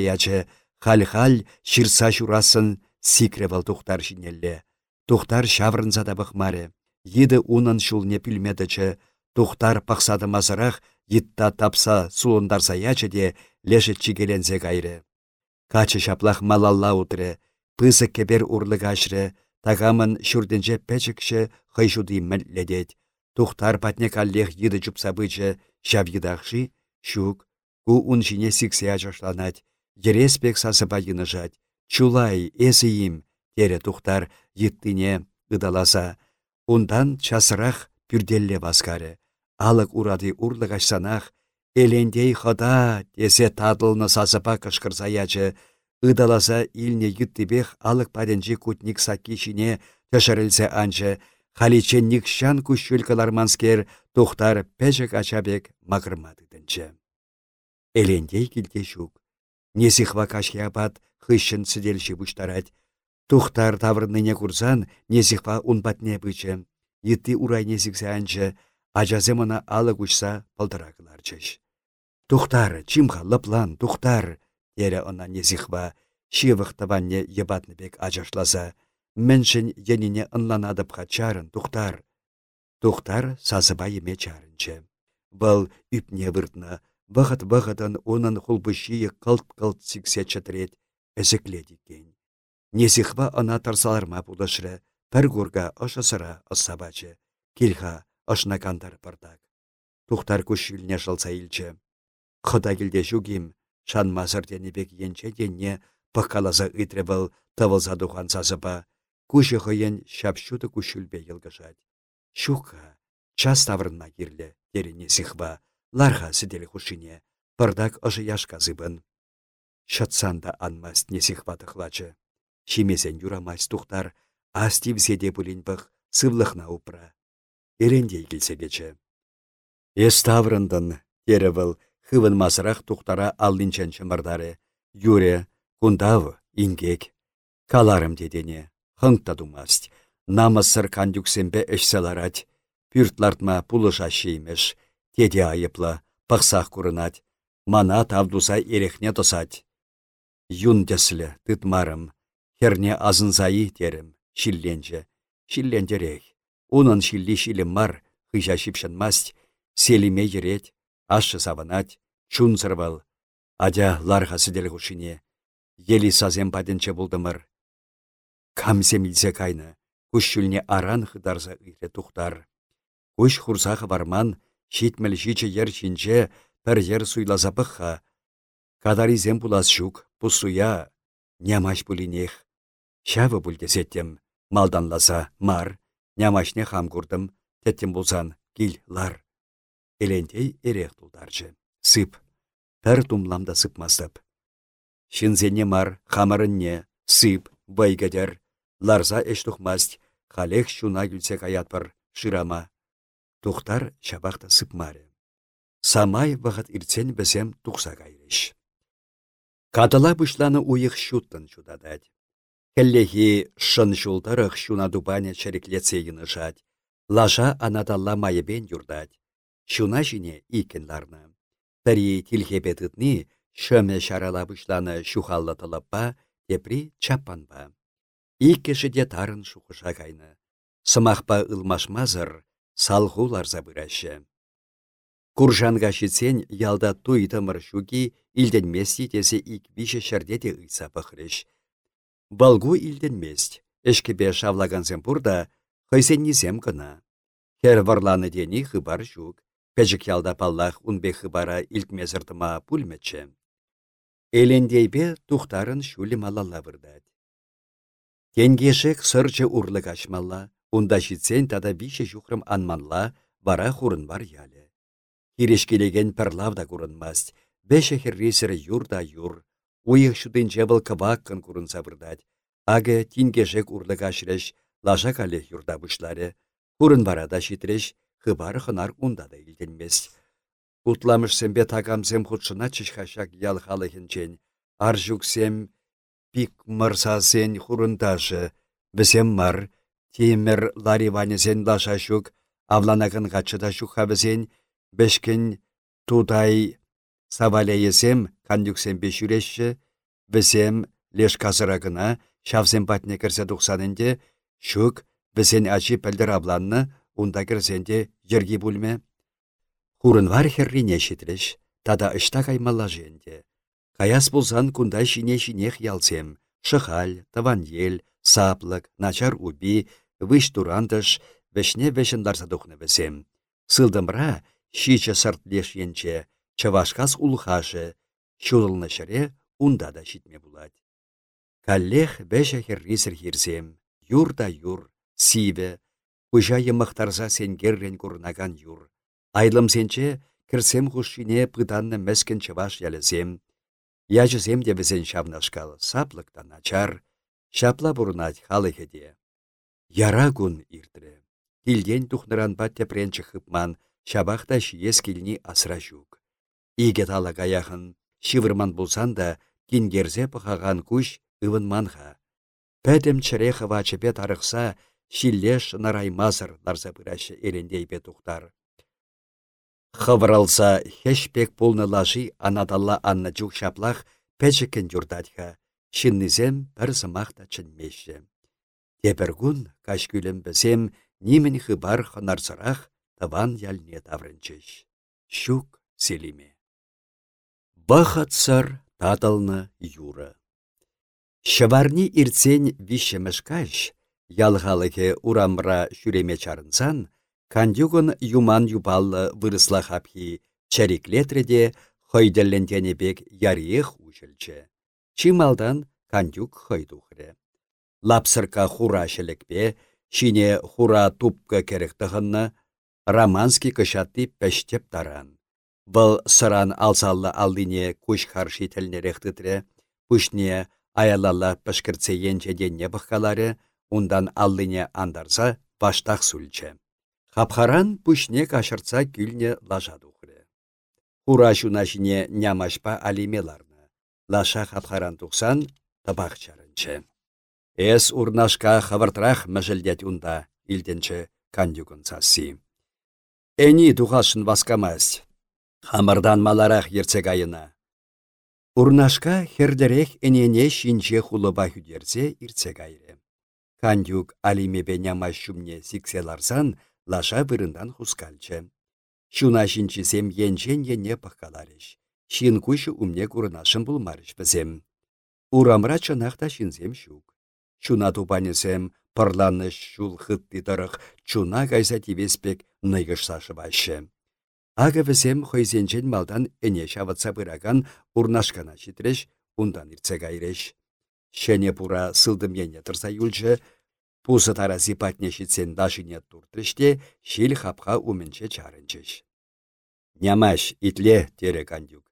ячы, хал-хал шырса шурасын сикревал тухтар жинелле. Тухтар шаврынса бұқмары. Еді унын шулне пілмедічі. Тухтар пақсады мазырақ, етта тапса сулындарса ячы де леші чигелензе кайры. Качы шаплах малалла утры, пызы кебер урлык ашры, тагамын шүрдінже пәчікші хайшуды ледет. Тухтар патне каллех еді жұпсабычы, шав едақши, шук, ку ун жіне сіксе ачашланать, ереспек сасыба жать. Чулай, им, тере тухтар еттине ыдаласа. Ундан часырақ пүрделле баскары. Алық урады урлық ашсанақ, Элендей хода тесе тадылны сазыпа кышкырса ячы, ыдаласа илне юттибех алық паденчи кутник сакишине тәшірілсе анчы, халичен никшан күшшүл тухтар пәжік ачабек мақырмадыдынчы. Элендей кілте шук. Несихва кашхиапат хыщын сіделші бұштарать, Тухтар таврынныне курсан, незіхпа унпатне бычы. Йытти урай незіксе анчы, ажазе мына алы кучса пылдыракыларчыш. Тухтар, чимха лыплан, тухтар, тере она незіхпа, шивых таванне ебатны бек ажашласа. Міншін еніне ынланадып чарын, тухтар. Тухтар сазыба еме чарынчы. Бұл үпне выртна, вғыт-вғытын оның хулбышие қылт-қылт сіксе чатрет, әзікледі кен. Несихва ана тарсаларма пулышры, пір гурга ышысыра ысабачы, килха ышна кандар пырдак. Тухтар күшіліне жылса илчі. Құда келде жүгім, шан мазыр денебек енче денне пыққалаза үйтре был тывылза дұған сазыба, күші хыйын шапшуды күшілбе елгішад. Шука, час таврынна кирлі, терене сихва, ларха сіделі хушине, пырдак ыжы яшка зыбын. Шатсанда анмаст не сихватықлачы. Шимесен юрамайс тухтар, астивседе бұлін бұқ, сывлықна упра. Ерендей келсе кече. Эставрындын, тері бұл, хывын масырақ тухтара аллинчен чымырдары. Юре, кундавы, ингек. Каларым дедене, хыңта думасть. Намысыр кандюксембе эшселарать. Пүртлартма пулыша шеймеш. Теде айыплы, пықсақ курынать. Мана тавдуса ерехне тосать. Юн тәсілі, тытмарым. Херне азынзайы терім, шилленче. Шиллендерек. Унын шилли шилім мар, хыжа шипшынмасть. Селиме ерет, ашы саванать, чун сырвал. Адя ларха сидел хушине. Ели сазем паденче булдымыр. Камсем илсе кайны. Күш аран хыдарса ыйре тухтар. Күш барман, шитмел жиче ер шинче, пір ер суйласа пықха. Кадаризем пулас шук, пусуя, нямаш пулинех. Шавы пульдесеттем, малданласа, мар, нямашне хам курдым, теттем булсан, кил, лар. Элентей эрех тулдарчы. Сып. Пір тумламда сыпмастып. Шинзене мар, хамарынне, сып, байгадер. Ларза эш тухмасть, халех шуна гүлсе каятпыр, шырама. Тухтар чабақта сыпмары. Самай вағыт иртсен бізем тұқса кайреш. Кадыла бұшланы уйық шуттын чудадад. Келлехи шын шуна дубане чареклетсе жад. Лажа анадалла майыбен юрдад. Шуна жіне икенларны. Тәрі тілхепе тытны, шөме шарала бұшланы тылыппа, тепри чаппанба. Иккеші де тарын шухыша кайны. Сымақпа ылмашмазыр, салғулар забырашы. Куржанға шетсен ялда туйтымыр шуки месті тесе ик више шардете ыйса пықрыш. Балгу мест, Эшкебе шавлагансем пурда, хайсен низем кына. Хер варланы дени хыбар шук. Пәжік ялда паллах унбе хыбара илтмезіртыма пульмечче. Элендейбе тухтарын шулі малалла вырдад. Тенгешек сырчы урлык ачмалла, унда житсен тада бише жухрым анманла, бара хурын бар ялі. Кирешкелеген пірлавда курынмаст, бәші херресірі юрда юр, уйық шудын жевыл кываккын курын сабырдад. Ага тингешек урлык ашреш, лажа кале юрда бұшлары, курын барада шитреш, хыбары хынар унда да илтенмес. Утламышсембе тагамсем худшына чышхашак ял халыхынчен. Аржуксем пик мырсасен хурындашы. Бізем мар, темір лариванесен лашашук, авланакын гачыда шухабызен, бешкен тудай савалейесем кандюксем бешюрешші, бізем леш казырагына, шавзем патне кірсе тұқсанынде, шук бізен ачи пәлдір абланны унда кірсенде ерге бүлме. Хурын вар херрине шетреш, тада ышта каймалла женде. Каяс болсан кунда шине-шинех ялсем, шыхаль, таван ел, саплык, начар уби, виш турандыш, вешне вешендарса тухны весем. Сылдымра шиче сыртлеш енче, чавашкас улхашы, чулылны шыре унда да шитме булать. Каллех веше херрисір хирсем, юр да юр, сиве, Пыжа йымықтарса сенгеррен курнаган юр. Айлым сенче кірсем хушине пыданны мәскен чываш ялесем. Яжысем де бізен шавнашкал саплықта начар, шапла бұрнать халы хеде. Яра күн иртірі. Килден тухныран баття пренчі хыпман, шабақта шиес килни асра жүк. Иге тала гаяхын, шивырман булсан да, кингерзе пахаган күш ывын манха. Пәдім чіреха вачепе тарықса, шиллеш нараймазыр нарса пырашы бе тухтар. Хывыралса хешпек полны лажи анадалла анна чух шаплах пәчікен юрдатха, шиннизем пір зымақта чынмеші. Кашкүлім бізем нимін хыбар хынарсырах таван ялне таврынчыш. Шук селиме. Бахатсыр татылны юры. Шыварни ирцен вишемешкаш, Ялғалыхе урамра шүреме чарынсан, кандюгын юман юбаллы вырысла хапхи чариклетреде бек яриех ушілчі. Чималдан кандюк хойдухре. Лапсырка хура шелекпе, шине хура тупка керектіғынны, романский кышатты пәштеп таран. Бұл сыран алсаллы алдыне күш харши тілнеректітре, пүшне аялалла пішкіртсе енчеденне бұққалары, Ундан аллыне андарса баштақ сүлче. Хапхаран пүшне кашырца күлне лажаду Хура шуна жіне нямашпа алимеларны. Лаша хапхаран тұқсан табақ. Эс урнашка хавартрах мәжілдет унда, илденчі кандюгын сасси. Әні дұғашын васкамас. Хамырдан маларах ерцек айына. Урнашка хердерек энене шинче хулыба хүдерсе ирцек айры. Кандюк алимебе шумне сикселарсан, лаша вырындан хускальчы. Шуна шинчисем енчен ене пахкаларыш. Шин кушы умне курынашын бізем. Урамра чынақта шинзем шук. Шуна тупанесем парланыш шул хытты тарых, чуна кайса тивеспек ныйгыш сашы башы. Ага візем хойзенчен малдан эне шаватса быраган урнашкана читреш, ундан ирце гайреш. Шене пура сылдым ене тұрса юлчы, Пузы тарази патнешітсен дашыне туртрыште, шил хапха уменче чарынчыш. Нямаш итле тере кандюк.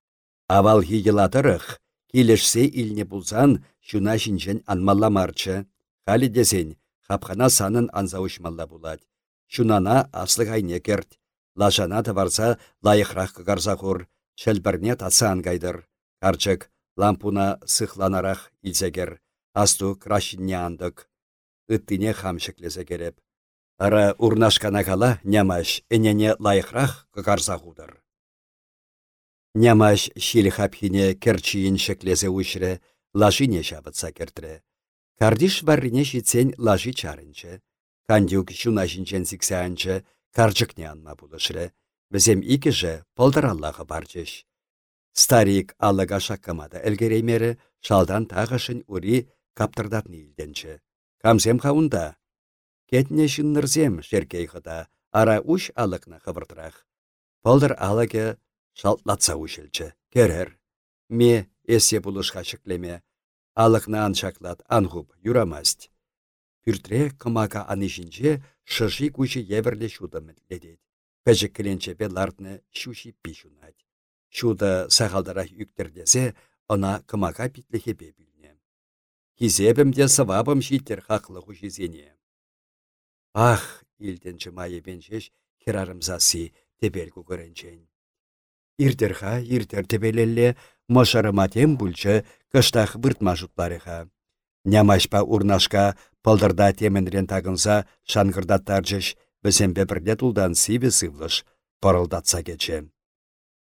Авал хигелатырых, килешсе илне пулсан, шуна шинчен анмалла марчы. Хали десен, хапхана санын анза ушмалла булать. Шунана аслы гайне керт. Лашана таварса лайықрақ кыгарса хур, шелбірне татсан гайдыр. Карчык лампуна сыхланарах илсегер. Асту крашинне андык ыттине хамшыклесе кереп. Ара урнашкана кала нямаш энене лайықрақ кыкарса худыр. Нямаш шил хапхине керчиін шеклесе ушре лашине шабытса кертре. Кардиш варрине шитсен лажи чарынчы. Кандюк шуна жинчен сиксянчы карчыкне анма булышре. Бізем икіжі полдараллағы барчыш. Старик аллыға шаккамада әлгереймері шалдан тағышын ури каптырдатны илденчі. Камсем хаунда. Кетне шыннырзем шеркей хыда, ара уш алыкна хывыртырах. Палдыр алаге шалтлатса ушелчі. Керер. Ме эсе булышқа шыклеме. Алыкна анчаклат ангуб юрамасть. Пүртре кымака анышинче шыжи кучы еверле шудым ледет. Пәжік кіленчепе лартны шуши пишунать. Шуда сағалдарах үктердесе, она кымака питлехепе Кизебімде сывабым життер хақлы хужизене. Ах, илденчі майы бенчеш херарымзасы тебел күгірінчен. Ирдерха, ирдер тебелелле, машарыматем бүлчі кыштақ бұртма жұтларыға. Нямашпа урнашка палдырда теменрен тағынса шанғырдаттар жеш, бізембе бірде тұлдан сиві сывлыш, парылдатса кече.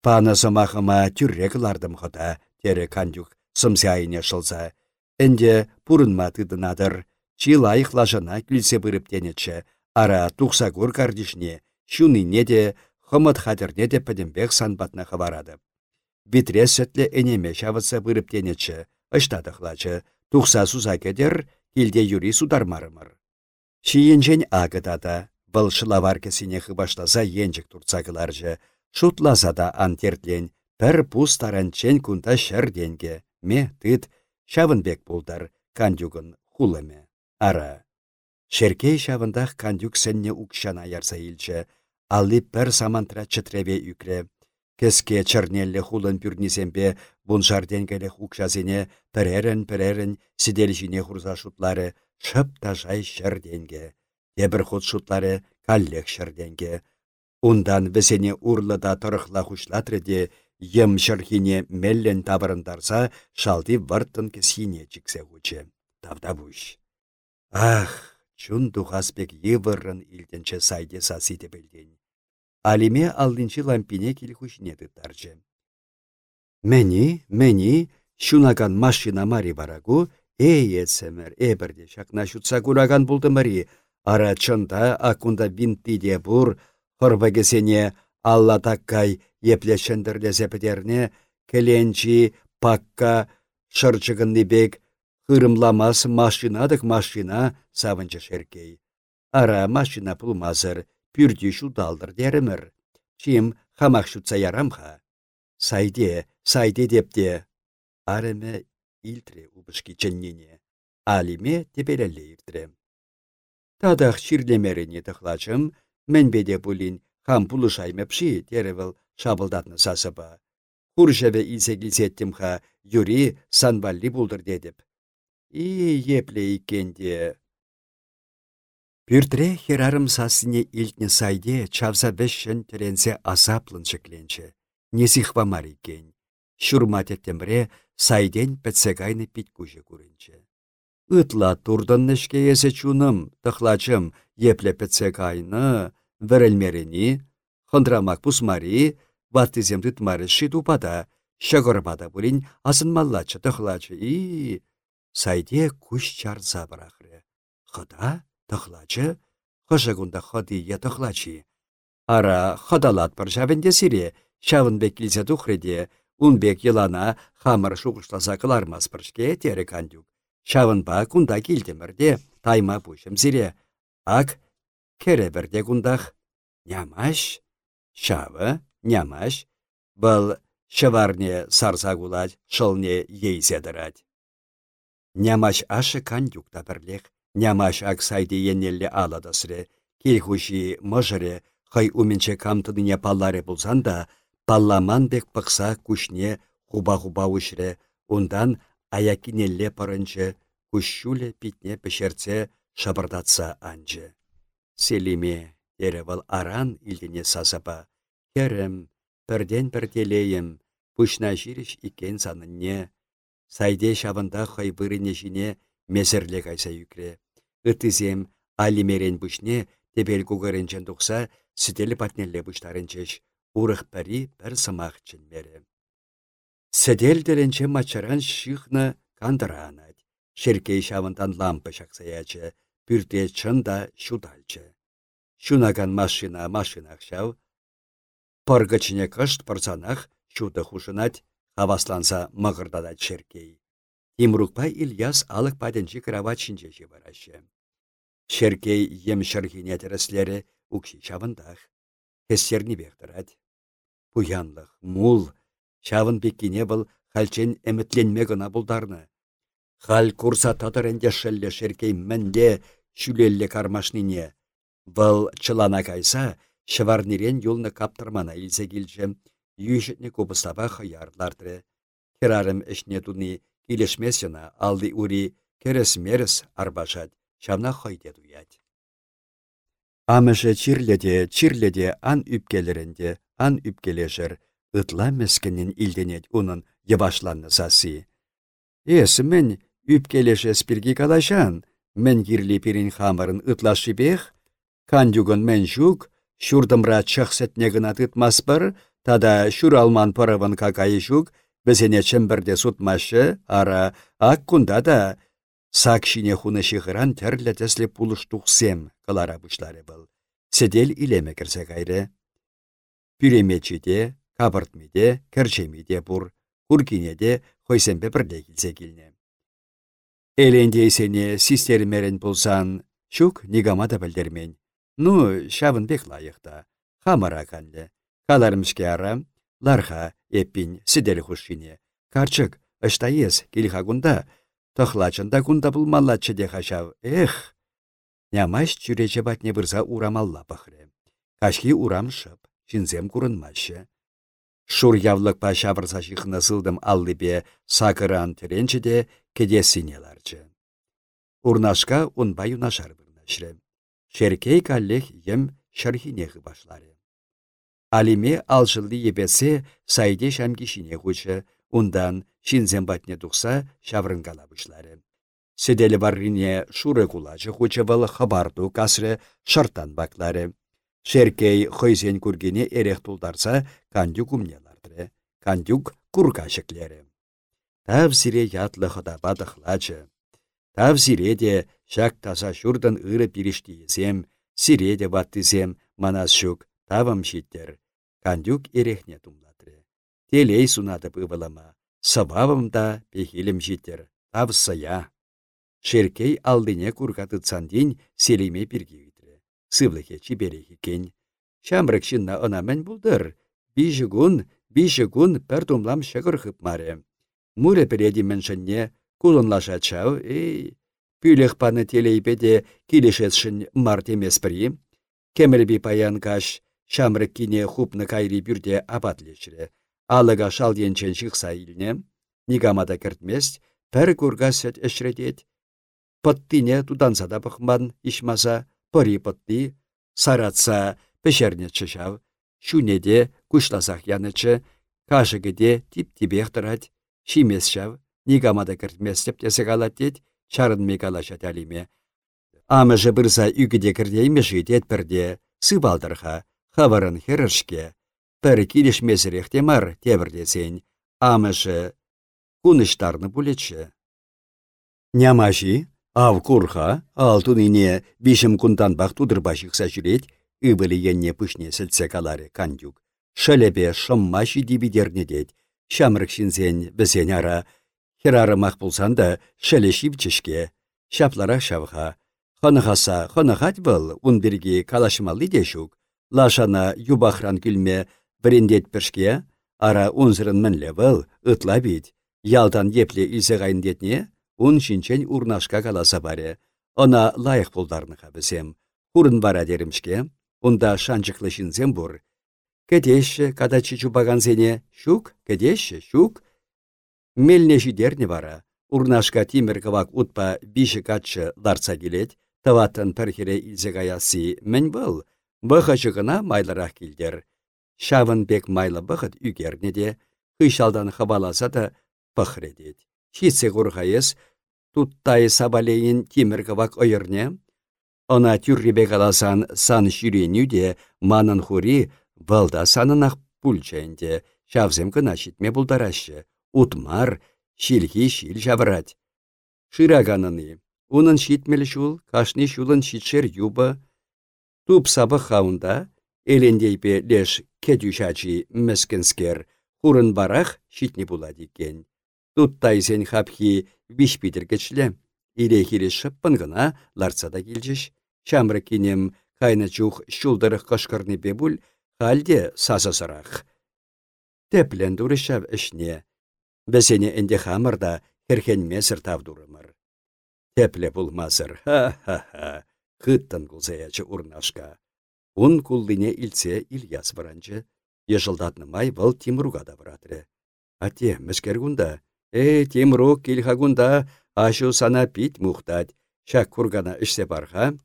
Паны сымақыма түррек лардым ғыда, тере кандюк, сымсы айне шылса, Энде пурынма тыдынадыр. Чи лайықлажына күлсе бұрыптенетші. Ара тұқсагур кардишне, не де, хымыт хадырне де пәдімбек санбатна хаварады. Битре сөтлі энеме шавытса бұрыптенетші. Ыштадықлачы, тұқса суза кедер, келде юри судармарымыр. Шиенжен агыдада, бұл шылавар кесіне хыбаштаса енжік турцагыларжы, шутлазада антертлен, пір пус таранчен кунта шәрденге, ме тыт, Шавынбек болдар кандюгын хулеме. Ара. Шеркей шавындах кандюк сенне укшана ярса. Алли пір самантра чытреве үкре. Кеске чырнелле хулын пюрнисембе буншарденгеле укшазене пірерін-пірерін сидел жіне хурза шутлары шып тажай шырденге. Ебір худ шутлары каллех шырденге. Ундан весене урлыда тұрықла хушлатрыде Ем шырхине меллен табырындарса, шалды варттын кесине чиксе хуче. Тавда буш. Ах, чун тухаспек евырын илденче сайде сасиде білден. Алиме алдынчы лампине кил хушне тыттарчы. Мені, мені, шунаган машина мари барагу, эй етсемер, эбірде шакна шутса кураган булды мари, ара чында акунда бинтиде бур, хорбагесене алла таккай еплешендірлесе пітерне, келенчі, пакка, шырчығынны бек, хырымламас машинадық машина савынчы шеркей. Ара машина пулмазыр, пүрді шудалдыр дерімір. Чим хамақ шутса ярамха. Сайде, сайде депте. Арыме илтре убышки ченнене. Алиме тепелеле иртре. Тадақ тұқлачым, мен беде бұлін хам пулышаймепши теревіл шабылдатны сасыпы. Хуржеве илсе-килсеттімха юри санбалли булдыр дедіп. И епле икенде. Пүртре херарым сасыне илтне сайде чавса вешшін теренсе азаплын шекленче. несихва марикен. Шурма теттемре сайден пәтсегайны пит күжі күрінчі. Ытла турданнышке есе чуным, тахлачым, епле пәтсегайны, вәрелмерені, хындрамак пусмари, ваттызем тытмары шитупада, шағырбада бұлін азынмаллачы тұхлачы. И, сайде күш чар забырақры. Хыда, тұхлачы, хыжығында ходы е тұхлачы. Ара хыдалат бір жавенде сире, шавынбек килсе тухреде, унбек йылана хамыр шуғышласа кылармас біршке тері кандюк. Шавынба кунда килдемірде, тайма пушым сире. Ак, кере бірде кундах. Нямаш? Шавы, нямаш. Бұл Шыварне сарса гулать, шылне ейзедірать. Нямаш ашы кандюк бірлех, нямаш аксайды енелле аладасыре, келхуши мұжыре, хай уменче камтыдыне палларе булсан да, палламан бек пықса күшне хуба-хуба үшре, ундан аякинелле парынчы, күшшуле питне пішерце шабырдатса анчы. Селиме, еревал аран илдене сазаба, керім, Пірден пірделейім, пүшна жиріш икен санынне. Сайде шавында жіне мезірле кайса юкре. Үтізем алимерен бүшне тебел кугарынчен тұқса, сіделі патнелле бұштарынчеш, урық пәрі бір сымақ чынмері. Сідел дәрінче мачаран шихна кандыранад. Шеркей шавындан лампы шақсаячы, пүрте чында шудалчы. Шунаган машина машинақ шау, Пыргычне кышт пырсанах чуды хушынать, хавасланса мығырдадат шеркей. Тимрукпай Ильяс алық паденчі кровать шинче жеварашы. Шеркей ем шырхине тіріслері укши чавындах. Хестерні бектірад. Пуянлық, мул, чавын беккине бұл халчен әмітленме гына бұлдарны. Хал курса татырынде шелле шеркей мәнде шүлелле кармашнине. Бұл чылана кайса, Шыварнирен юлны каптырмана илсе килчче, юйшетне купыстаба хыярлардыры. Керарым эшне туни килешмесена алды ури керес-мерес арбашать, шамна хойде дуять. Амышы чирледе, чирледе ан үпкелерінде, ан үпкелешер, ытла мескеннен илденет унын йывашланны сасы. Ес, мен үпкелеше спирги калашан, мен кирли пирин хамырын ытлашы бех, кандюгын мен жук, Шурдымра чықсетне гына тытмаспыр, тада шур алман пырывын какайы жүк, бізене чымбірде сутмашы, ара ак кунда да сакшине хуны шығыран тәрлі тәслі пулыш тұқсем кылара бұшлары был. Седел илеме кірсе кайры. Пюремечеде, кабыртмеде, кірчемеде бұр, куркинеде хойсембе бірде келсе келіне. Элендейсене систермерен болсан, шук нигамада білдермен. Ну, шавын бек лайықта. Хамара канлі. Каларымшке арам, ларха эппин сидел хушине. Карчык, ышта ес, күнда. Тұхлачында күнда бұлмаллачы де хашав. Эх! Нямаш чүрече батне бұрза урамалла пахры. Кашки урам шып, шинзем курынмашы. Шур явлық па шабырса шихна сылдым аллыбе сакыран теренчеде кеде синеларчы. Урнашка унба юнашар бірнашры. Шеркей каллех ем шархинехы башлары. Алиме алжылды ебесе сайде шамкишине хучы, ундан шинзен батне тухса шаврынгала бұшлары. Седелі баррине шуры кулачы хабарду касры шартан баклары. Шеркей хойзен күргене эрех тулдарса кандюк умнелардыры. Кандюк куркашыклері. Тав сире ятлы хыдаба дықлачы. Тав сиреде Шак таса шурдан ыры пириштиесем, сиреде ваттысем, манас шук, тавам шиттер. Кандюк тумлатры. Телей сунады. Сабавым да пехилім життер. Тавсая. Шеркей алдыне куркатытсан день селиме пирги үйтірі. Сывлыхе чиберехи кен. Шамрык шынна ынамэн булдыр. Биші гун, биші гун пір тумлам шығыр маре. Муре переди мэншінне кулынлаша чау, эй, Пүлех паны телейбеде килешесшін март емеспірі. Кемірбі паян каш, шамрык кине хупны кайри бүрде. Алыға шалденчен шықса илне, нигамада кіртмест, пәр курга сөт әшредет. Пыттине туданса бұқман ишмаса, пыри пытти, саратса пешерне чышав, шунеде күшласақ янычы, кашыгыде тип-типех тұрать, шимес шав, нигамада кіртместеп тесе калат дед, чарынме калашат алиме. Амыжы бірза үгіде кірдеймеші дед бірде, сыбалдырға, хаварын херышке, бір килішмесірек темар тебірдесен, амыжы куныштарны булетші. Нямажи, ав курха, алтунине бишім кунтанбақ тудырба шықса жүрет, үбілі енне пүшне сілтсе калары кандюк. Шөлебе шымма дебидерне дед, шамрық шинзен бізен ара, херарымақ болсан да шөле шивчішке, шаплара шавға. Хонығаса, хонығат был, ун бірге калашымалы дешук, лашана юбахран күлме біріндет пішке, ара унзырын мінле был, ытла бит, ялдан епле илсе детне, ун шинчен урнашка каласа баре. Она лайық бұлдарныға бізем. Хурын бара деримшке, унда шанчықлы шинзем бұр. Кәдеші, кадачы зене, шук, кәдеші, шук. Мелне жидерне бара. Урнашка тимір кывак утпа биші катшы ларца келет, таватын пірхере илзе гаяси мен бұл. Бұға жығына майлырақ келдер. Шавын бек майлы бұғыт үгерне де, хыйшалдан хабаласа да пăхредет. Çитсе курхайес, туттай сабалейін кывак ойырне. Она тюрребе каласан сан шүреню де манын хури валда санынақ пульчайынде, шавзем кына çитме булдарашы. Утмар, шилхи шил жаврать. Шыраганыны. Унын шитмел шул, кашни шулын шитшер юба. Туп сабы хаунда, элендейпе леш кедюшачи мәскінскер, хурын барах шитне булади кен. Туттайсен хапхи вишпитер Ире хире шыппын гына ларцада келжеш. Шамры кинем кайны чух шулдырық бебул халде сазасырақ. Теплен дурышав ішне. Бәсене әнде хамырда херхенмесір тавдурымыр. Тепле булмазыр, ха-ха-ха, хыттын кулзаячы урнашка. Ун кулдыне илсе Ильяс варанчы, ежылдатнымай бұл Тимруга да варатры. Ате, мәшкер Э, Тимрук килхагунда ашу сана пит мухтать, шак кургана ішсе барға.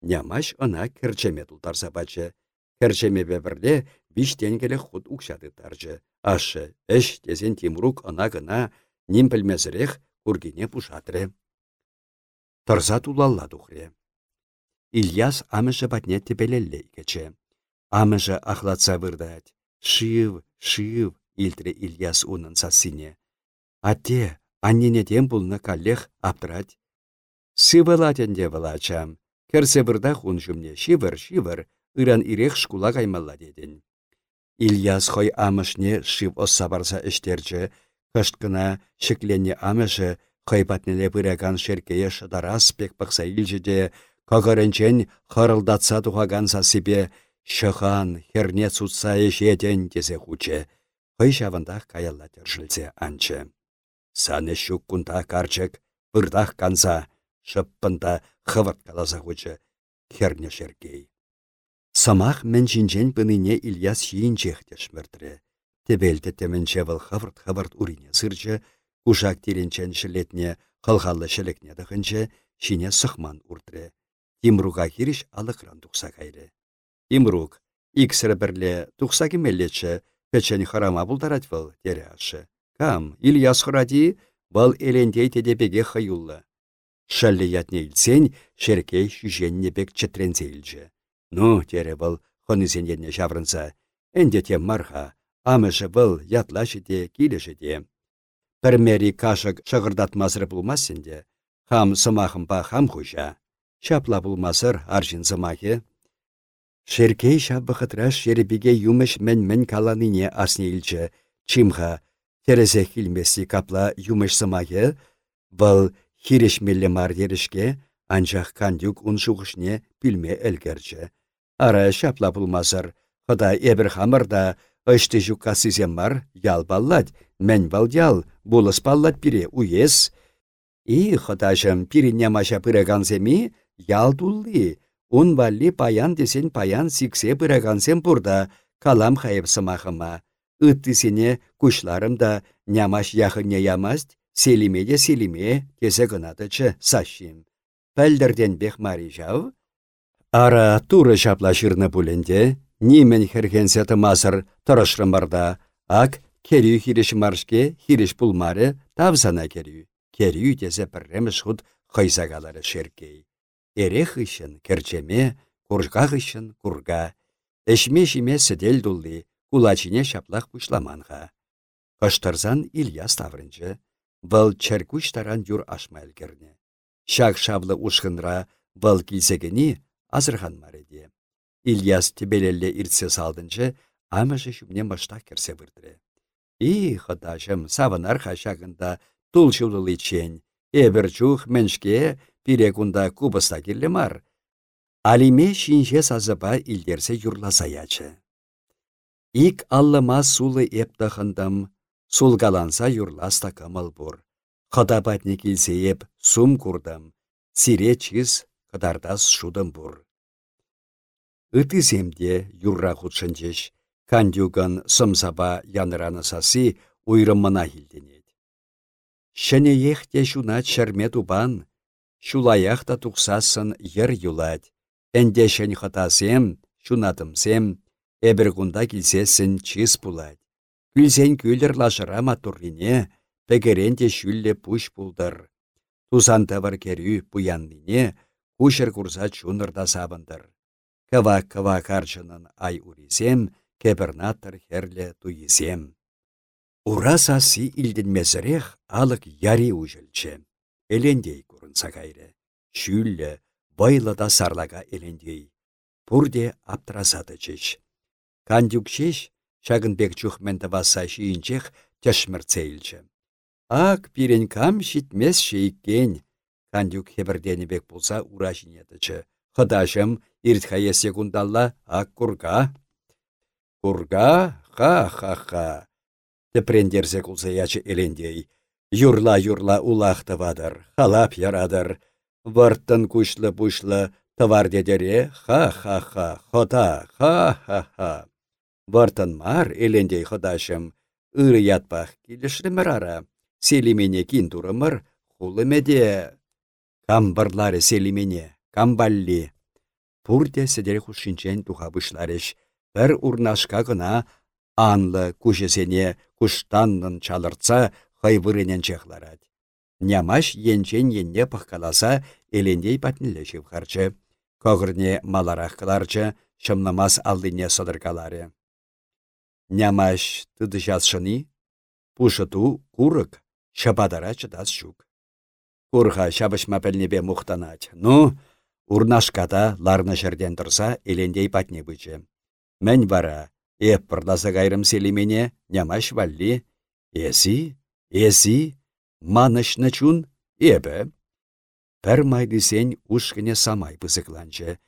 Нямаш ына кірчеме тұлтарса бачы. Кірчеме бәбірле биштен келі худ укшады таржы. Ашы, эш тезен Тимрук ына гына ним пілмезірек кургине пушатры. Тарза тулалла тухре. Ильяс амыжы батне тепелелле икече. Амыжы ахлатса вырдать. Шив, шив, илтре Ильяс унын сасыне. Атте, анненетен бұлны каллех аптырать. Сывыладенде вылачам. Керсе бұрда хун жүмне шивыр-шивыр, ыран ирех шкула каймалла дедін. Ильяс хой амышне шив осса барса іштерчі, кышткына шекленне амышы хайпатнеле пыраган шеркее шыдарас пек кағырынчен харылдатса тухаган сасипе, шыхан херне сутса ешеден тесе хуче. Хай шавындақ каялла тержілсе анчы. Саны щук кунта карчык, пырдах канса, шыппында хывырт хучы, херне шеркей. Самах жинжен пыныне Ильяс шиінчех тешміртірі. Тебелді теменче выл хывырт-хывырт урине сырчы, кушак тиренчен шілетне қылғалы шілекне дықынчы, шине сықман уртры. Тимруға хириш алықран тұқса кайры. Тимрук, иксірі бірле тұқса кемелетші, печен харама бұлдарат выл, дере ашы. Кам, Ильяс хыради, вал элендей тедепеге хаюлла. Шалли ятне илсен, шеркей шүженне бек четренсе илчі. Ну, тере был хонызен енне шаврынса. Энде те марха, амышы был ятлашы де, килеші де. Пірмері кашык шығырдатмазыры бұлмасынде, хам сымахымпа хам хұжа. Шапла бұлмасыр аржын сымахе. Шеркей шаббықытраш шеребеге юмыш мен-мен каланыне асне илчі, чимха, Терезе хилмесі капла юмыш сымайы, вăл хирешмелле мар ерішке, анчах кандюк уншуғышне пилме әлгерчі. Ара шапла пулмазыр, хода эбір хамырда ышты жука сізем мар, ял баллад, мән бал ял, баллад пире уез. И ходажым пиріне маша пырагансеми, ял дулли, ун валли паян десен паян сиксе пырагансем бұрда, калам хайып сымахыма ыттысене кушларым да нямаш яхыне ямасть, селиме де селиме тесе гынатычы сащим. Пәлдірден бек мари жау? Ара туры шапла шырны бүленде, нимен херхенсе тымасыр тұрышрым барда, ак керю хириш маршке хириш пулмары тавсана керю. Керю тесе пірреміш худ хайзагалары шеркей. Эре хыщын керчеме, куржға хыщын курга. Эшме шиме сідел дулды, кулачине шаплақ пушламанға. Кыштырзан Илья ставрынчы, бұл чәркуш таран юр ашмайл керне. Шак шавлы ушхынра бұл килсегені азырхан мареде. Ильяс тебелелле иртсе салдынчы, амыжы шумне мышта керсе вырдыры. И, хыдашым, савынар тул шулылы чен, эбір чух меншке пире кунда кубыста келі мар. Алиме шинже сазыба илдерсе юрласаячы. Ик аллыма сулы эптахындым, сулгаланса юрласта кымыл бур. Хыдапатне келсе еп сум курдым, сире чиз кыдардас шудым бур. Ытыземде юрра худшынчеш, кандюган сымсаба яныраны сасы уйрыммына хилденет. Шәне ехте шуна чәрме тубан, шулаях та тұқсасын ер юлать. Әнде шән хатасем, шунатымсем, әбір күнда кілсесін чиз пулать. Күлсен күлір лашыра матуррине, пәгеренде шүлле пуш пулдыр. Тузан тавар керю пуяннине, кушыр курса чунырда сабындыр. Кыва-кыва карчынын ай урисем, кебернатор херле туйсем. Ураса си илденмесірех алық яри ужылчы. Элендей курынса кайры. Шүллі, байлы да сарлага элендей. Пурде аптрасады чеш. Кандюк шеш, шагынбек чухменді баса шиінчех тешмірцейлчі. Ак пирен кам шитмес шейкен. Кандюк хебірдені бек болса ура жинедічі. Хыдашым, секундалла ак курга. Курга, ха-ха-ха. Тепрендерзе ячы элендей. Юрла-юрла улақты вадыр, халап ярадыр. Варттын кушлы-пушлы товар дедере, ха-ха-ха, хота, ха-ха-ха. Варттын мар элендей ходашым, ыры ятпах келішрімір ара. Селимене кин турымыр, хулымеде. Камбырлары селимене, камбалли. Пурде седер хушинчен туха бұшларыш, Бір урнашка гына анлы кушесене куштаннын чалыртса хайвырынен чехларад. Нямаш енчен енне пахкаласа элендей патнілі жевхарчы. Когырне маларах кыларчы, шымнамас алдыне содыркалары. Нямаш тыды жасшыни, пушыту курык, шападара чыдас шук. Курха шабышма пәлнебе мұқтанать. Ну, урнашкада ларны жерден тұрса, элендей патне бычы. Мән бара, эп пырдаса кайрым селимене, нямаш валли. Эси, эси, манышны чун, эбі. Пәр майдысен ушкіне самай пызыкланчы.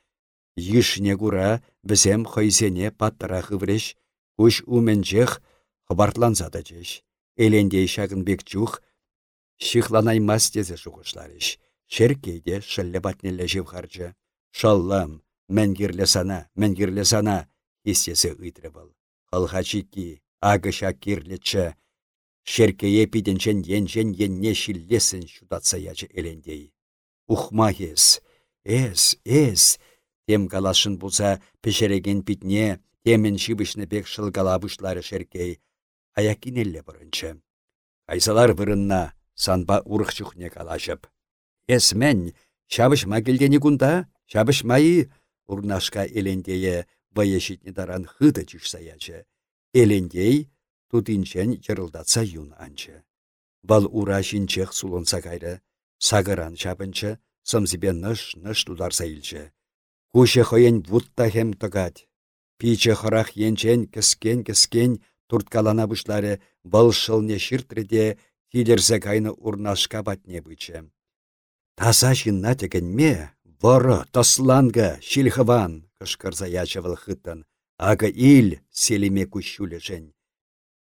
Йышне кура бізем хойсене паттара хывреш, уш уменчех хыбартланса да жеш. Элендей шагын бек чух, шихланаймас тезе шуғышларыш. Шеркейде шылле батнелі жевхарчы. Шаллам, мәнгерлі сана, мәнгерлі сана, ыйтры был. Халхачики, агыша кирлечче. Шеркее пиденчен енчен енне шиллесін шудатса ячы элендей. Ухма ес, эс, эс, тем калашын булса пешереген питне, темен шибышны бек шылгалабышлары шеркей. Аякинелле бұрынчы. Айсалар вырынна санба урықчухне калашып. Эс мен, шабышма келдені кунда, шабышмайы, урнашка элендее ваяшитне хыда чишсаячы. Элендей тутинчен жырылдатса юн анчы. Вал ура шинчех сулонса кайры, сагыран чапынчы, сымсипе ныш-ныш тударса илчі. Куше хоен вутта хем тыгать. Пиче хырах енчен кіскен-кіскен турткалана бұшлары вал шылне ширтреде тилерсе кайны урнашка батне бычы. Таса жинна тегенме, воры, тосланга, шилхыван, кышкырса ячывыл хыттын. Ага ил селиме күшүлешен.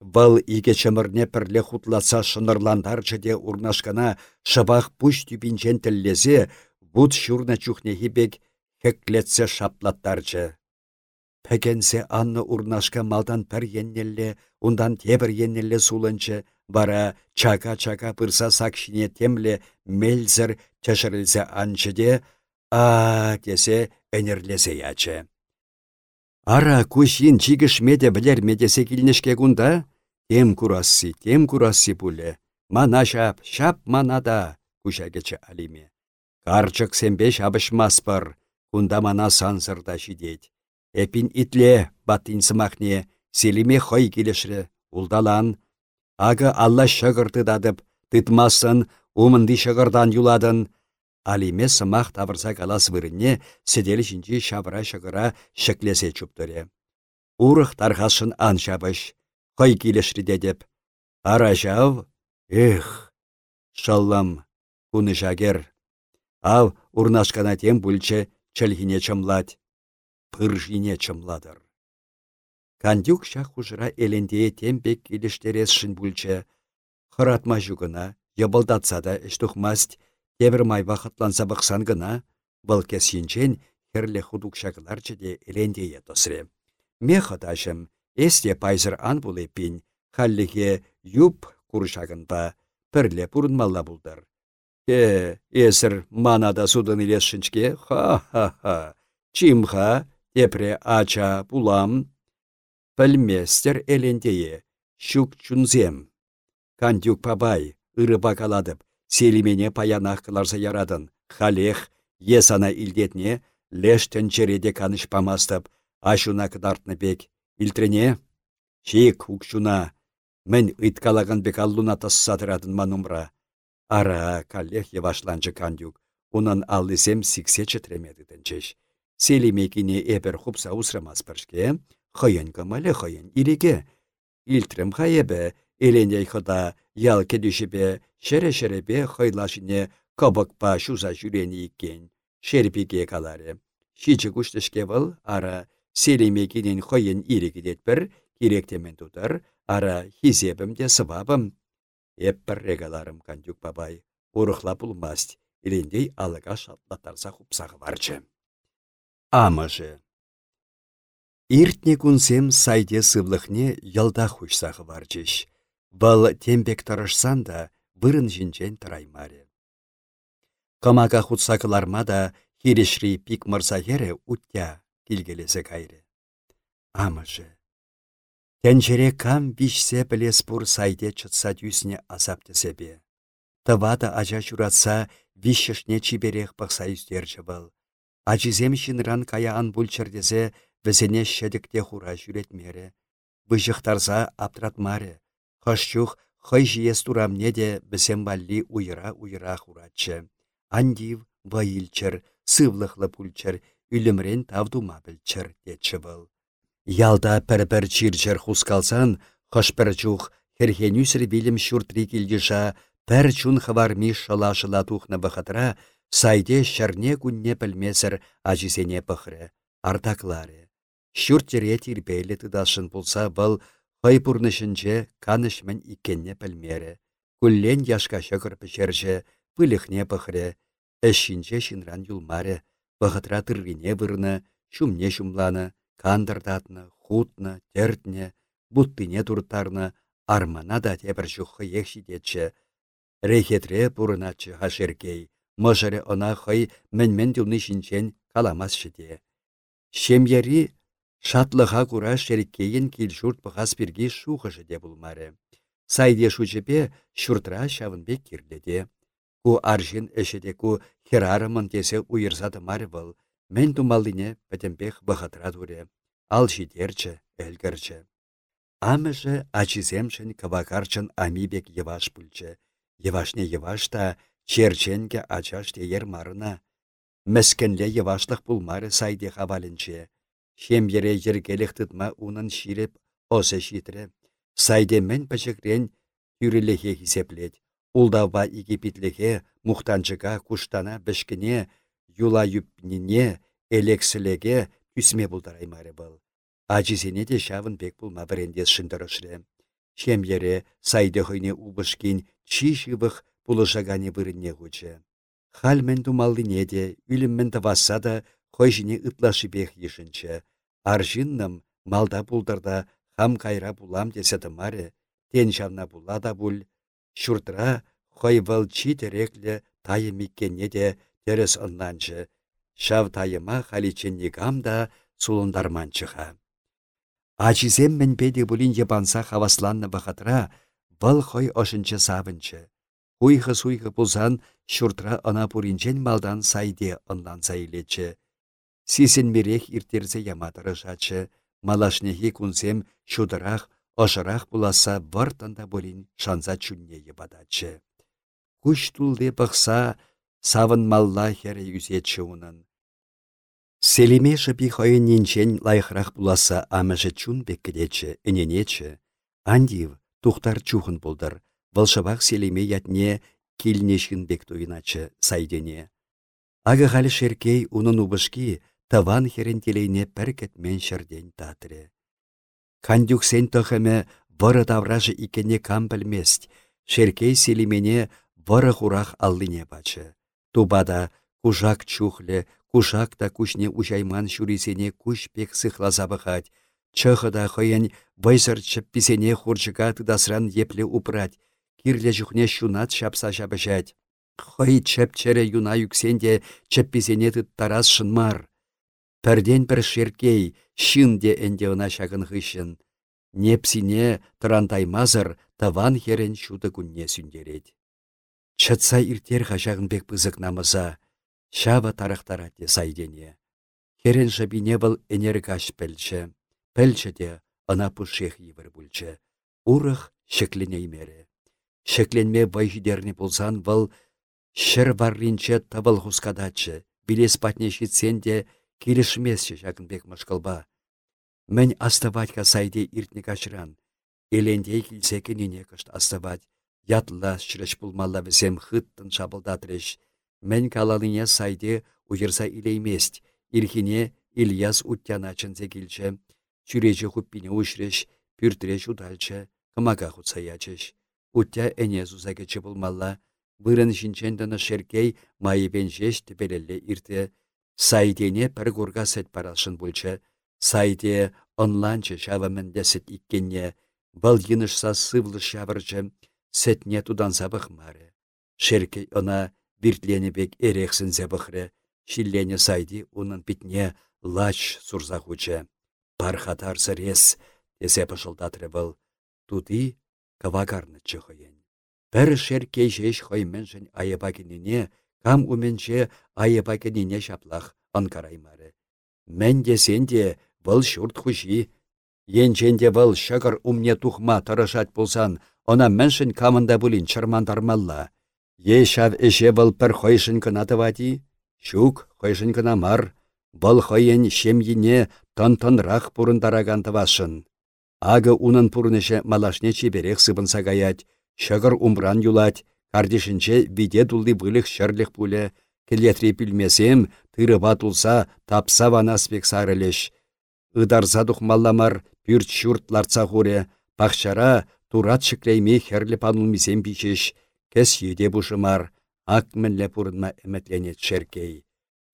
Вăл ике чымырне пірле хутласа шынырландарчы де урнашкана шыбақ пуш тюпинчен тіллесе, вуд шурна чухне хибек хеклетсе шаплаттарчы. Пәкенсе анны урнашка малдан пір еннелле, ундан тебір еннелле сулынчы, бара чака-чака пырса сакшине темле мельзір чашырылсе анчы де, а тесе әнерлесе ячы. Ара кушин чигіш меде білер медесе килнешке кунда, Тем курасси, тем курасси пуле. Мана шап, шап манада, кушагече алиме. Карчык сембе шабышмаспыр, кунда мана сансырда шидеть. Эпин итле, баттин сымахне, селиме хой келешрі, улдалан. Ага алла шығырты дадып, тытмасын, умынды шығырдан юладын. Алиме сымақ тавырса калас вырынне, седел жінжі шабыра шығыра шеклесе чуптыре. Урых тархашын ан шабыш, хой келешрі дедіп. Ара жав, эх, шаллам, куны жагер. Ав урнашкана тем бүлче чәлхине чымлать, пыржине чымладыр. Кандюк шах хужыра элендее темпек келештересшін бүлче, хыратма жүгіна, ебылдатса да іштухмасть, тебір май вақытланса бақсан гына, бұл кесінчен херле худукшағыларчы де элендее тосре. Ме хаташым, эсте пайзыр ан бұл епін, халлиге юп куршағынба, пірле пұрынмалла бұлдар. Э, эсір манада судын илесшінчке, ха-ха-ха, чимха, тепре ача пулам, пілместер элендее, щук чунзем. Кандюк пабай, ыры бакаладып, селимене паянах кыларса ярадын, халех, есана илдетне, лештен череде каныш памастып, ашуна кыдартны бек, илтрене, чик укшуна, мен ыткалаган бек аллуна тассатырадын манумра. Ара, каллех евашланчы кандюк, унан аллисем сиксе четремеді дінчеш. Селимекине эпер хупса усрамас піршке, хыйын кымалі хыйын иреге. Илтрем хайебе, эленей хыда ял кедүшіпе, шере-шерепе хыйлашыне кабықпа шуза жүрені иккен. Шерпиге каларе. Шичі күштішке бұл, ара, селимекинен хыйын иреге детпір, керектемен тутар, ара хизебім де сывабым. Эппір регаларым кандюк бабай, урықла бұлмаст, илендей алыға шатлатарса хупсағы барчы. Амыжы. Иртне кунсем сайде сывлықне ялда хушсағы барчыш. Бұл тембек тарышсан да бұрын жинчен тараймаре. Камаға хутсақыларма да хирешри пик мырса ере уття келгелесі кайры. Амыжы. Тәнжере кам бишсе білес бұр сайде чытса дүйсіне азапты себе. Тывада ажа жүратса вишшне чиберех бақса үздерчі был. Ачизем шинран каяан бүлчірдезе візіне шедікте хура жүретмере. Бұжықтарса аптратмаре. Хошчух хой жиес турамне де бізем балли уйра-уйра хуратчы. Андив вайылчыр, сывлықлы пульчыр, үлімрен тавдума білчір детчі был. Ялда пір-пір чир-чир хускалсан, хошпір чух, херхенюсір білім шүртри келдіша, пір чун хварми шала-шала тухны бұхатыра, Сайде шарне күнне пілмесір ажисене пықры, артаклары. Шүрттере тирбейлі тыдашын пулса бұл хайпурнышынче канышмен иккенне пілмері. Күллен яшка шықыр пішерже, пылихне пықры, әшінче шинран юлмары, бұғытра тыргине вырны, шумне шумланы, кандырдатны, хутны, тертне, буттыне турттарны, армана да тебір жүхі екшидетші. Рейхетре пұрыначы хашеркей, Мыжыры она хый мен тюлны шинчен каламас шыде. Шемьяри шатлыға кура шеріккейін кел жұрт бұғас бірге шуғы жыде бұлмары. Сайде шучепе шүртра шавынбек кирледе. Ку аржин әшеде ку херарымын тесе уйырзады мары бұл. Мен тумалдыне пәтембек бұғатыра дуре. Ал жидерчі, әлгірчі. Амыжы ачиземшін кавакарчын амибек еваш пульчы. Евашне евашта Черченге ачаш ер марына. Мәскенле евашлық пулмары сайды хавалінче. Шем ере жергелік тұтма унын ширеп осы шитірі. Сайды мен пәшікрен түріліхе хисеплет. Улдава египетліхе мұқтанчыға куштана бішкіне, юла юпнине, элексілеге күсме бұлдараймары бұл. Ачизене де шавын бек бұлма бірендес шындырышры. Шем ере сайды хойне убышкин чи шыбық пулышагане вырынне хучы. Хальмен тумаллине де, үліммен таваса да, ытлашы бех ешінші. Аржинным малда пулдарда хам кайра пулам десе маре, тен жавна пула да пуль. Шуртра хой вăлчи терекле тайы миккенне де терес ыннанчы. Шав тайыма халичен негам да сулындарманчыха. Ачизем мен педе бұлін ебанса хавасланны бақатра, вăл хой ошынчы савынчы. Уйхы-суйхы пулсан шуртра ана пуринчен малдан сайде ынлан сайлечі. Сисен мерех иртерзе яматыры жачы, малашнехи кунсем шудырах, ошырах буласа вартында болин шанса чүнне ебадачы. Куш тулде бақса, савын малла хере юзетші унын. Селиме шыпи хойын нинчен лайхрах буласа амыжы чун беккедечі, іненечі. Андив, тухтар чухын булдыр. Вăлшывах селиме ятне килнешін бек сайдене. Ага халі шеркей унын убышки таван херен телейне пәркетмен шырден татры. Кандюксен тохыме выры тавражы икене кам білмест, шеркей селимене выры хурах аллине бачы. Тубада кужак чухле, кушак та кушне ушайман шурисене куш пек сыхласа бахать. Чăхăда хăйен вăйсăр чăпписене хурчăка тыдасран епле упрать. Кирле жүхне шунат шапса шапăçать. Хăй чăпччере юна юксенде чăпписене тарас шынмар. Пәрден бір шеркей, де әнде ына шағын хыщын. Непсине тырантаймазыр таван херен шуды күнне сүндерет. Чатса иртер хажағын бек пызык намыза, Шава тарахтарате сайдене. Херен жабине был энергаш пәлчі. Пәлчі де ана пушех евір бүлчі. Урых шекленеймері. Шекленме вайжидерне болсан был шыр варринче табыл хускадачы. Де келішмесші бек мышқылба. Мен аставатька сайде иртне кашран. Эленде килсекеніне кышт аставать. Ятла шырыш пулмалла візем хыттын шабылдатрыш. Мен калалыне сайды уйырса илеймест. Илхине Ильяс уттяначынзе келчі. Чүречі хуппине ушреш, пүртіреш удалчы, кымага хутса ячыш. Уття әне зузаге болмалла, вырын жинчендіні шеркей майыбен жеш тіпелелі ирте. Сайдене пір гурга сәт парашын бұлчы. Сайде онланчы шавымында сәт иккенне, бұл енішса сывлы шавырчы, сәтне тудан забық мары. Шеркей она Биртлене бек эрехсін зәбіхрі, шиллене сайды унын питне лач сурза хучы. Пархатар сырес, тесе пышылдатры был. Туды кавагарны чыхыен. Пір шеркей жеш хойменшін айыбакеніне, кам уменше айыбакеніне шаплах де сен де бұл шурт хуши. Енченде бұл шығыр умне тухма тарашат болсан, она меншін камында бұлін чырмандармалла. Ешав эше был пір хойшын кына тывати, шук хойшын кына мар, бұл хойен шемйіне тон-тонрақ пурындараган тывашын. Ағы унын пурнеше малашне чеберех сыбын сагаять, шығыр умран юлать, кардишінче виде дулды бұлық шырлық пуле, келетре білмесем, тырыба тулса тапса ванаспек сарылеш. Ыдарса тухмалламар пүрт шүрт ларца хуре, пахчара турат шықлейме херлі панулмисем пичеш, кәс еде бұшымар, ак мінлі пұрынма әмәтленет шеркей.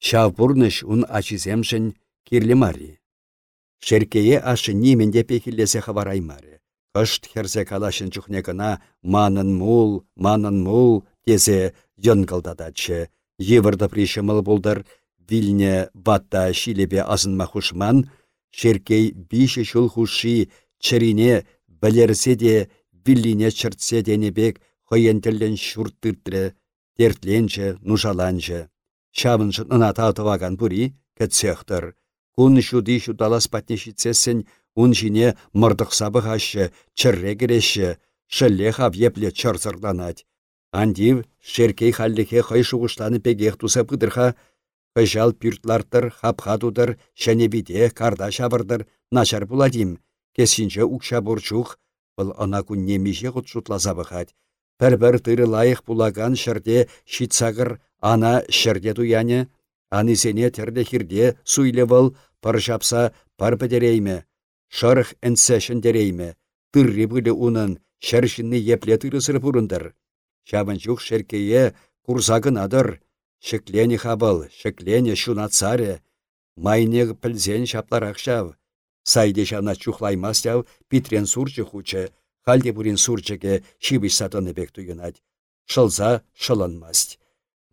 Шав бұрныш ұн ачиземшін кирлі Шеркее ашы неменде пекілесе хавараймары. Кышт херсе калашын чухне кына манын мул, манын мул, тезе йонгылдадачы. Евырды пришымыл бұлдыр, вильне батта шилебе азынма хушман, шеркей биші шул хуши чырине білерсе де виллине чыртсе денебек хăйентеллен çурттыртрре, тертленче, нушаланче. Çавыншă ына татываган пури, кăтсехтăр. Кун çути çуталас патне çитсессен ун çине мыртăхса пăхаççă, чӹрре кӗреççе, шӹлле хав епле чăрсăрланать. Андив шеркей халлехе хăй шухушланы пекех туса Хăжал пюртлартыр, хапха тутыр, шәнебиде, карда çавыртыр, начар пуладим. Кесинче укша бурчух, бұл ана күнне меже құт шутласа бұхать. Пір-бір тыры лайық булаган шырде шитсағыр ана шырде туяне, анисене терде хирде суйлевыл пыр жапса пыр бідерейме, шырық әнсі шындерейме, тырри бұлі унын шәршінні епле тырысыр бұрындар. Шабын жүк шеркее курсагын адыр, шеклені хабыл, шеклені шунатсаре, майнег пілзен шапларақ шав. Сайде шана чухлаймас питрен сурчы хучы, Халде бурин сурчеке шибіш сатаны бек туйынать. Шылза шылынмасть.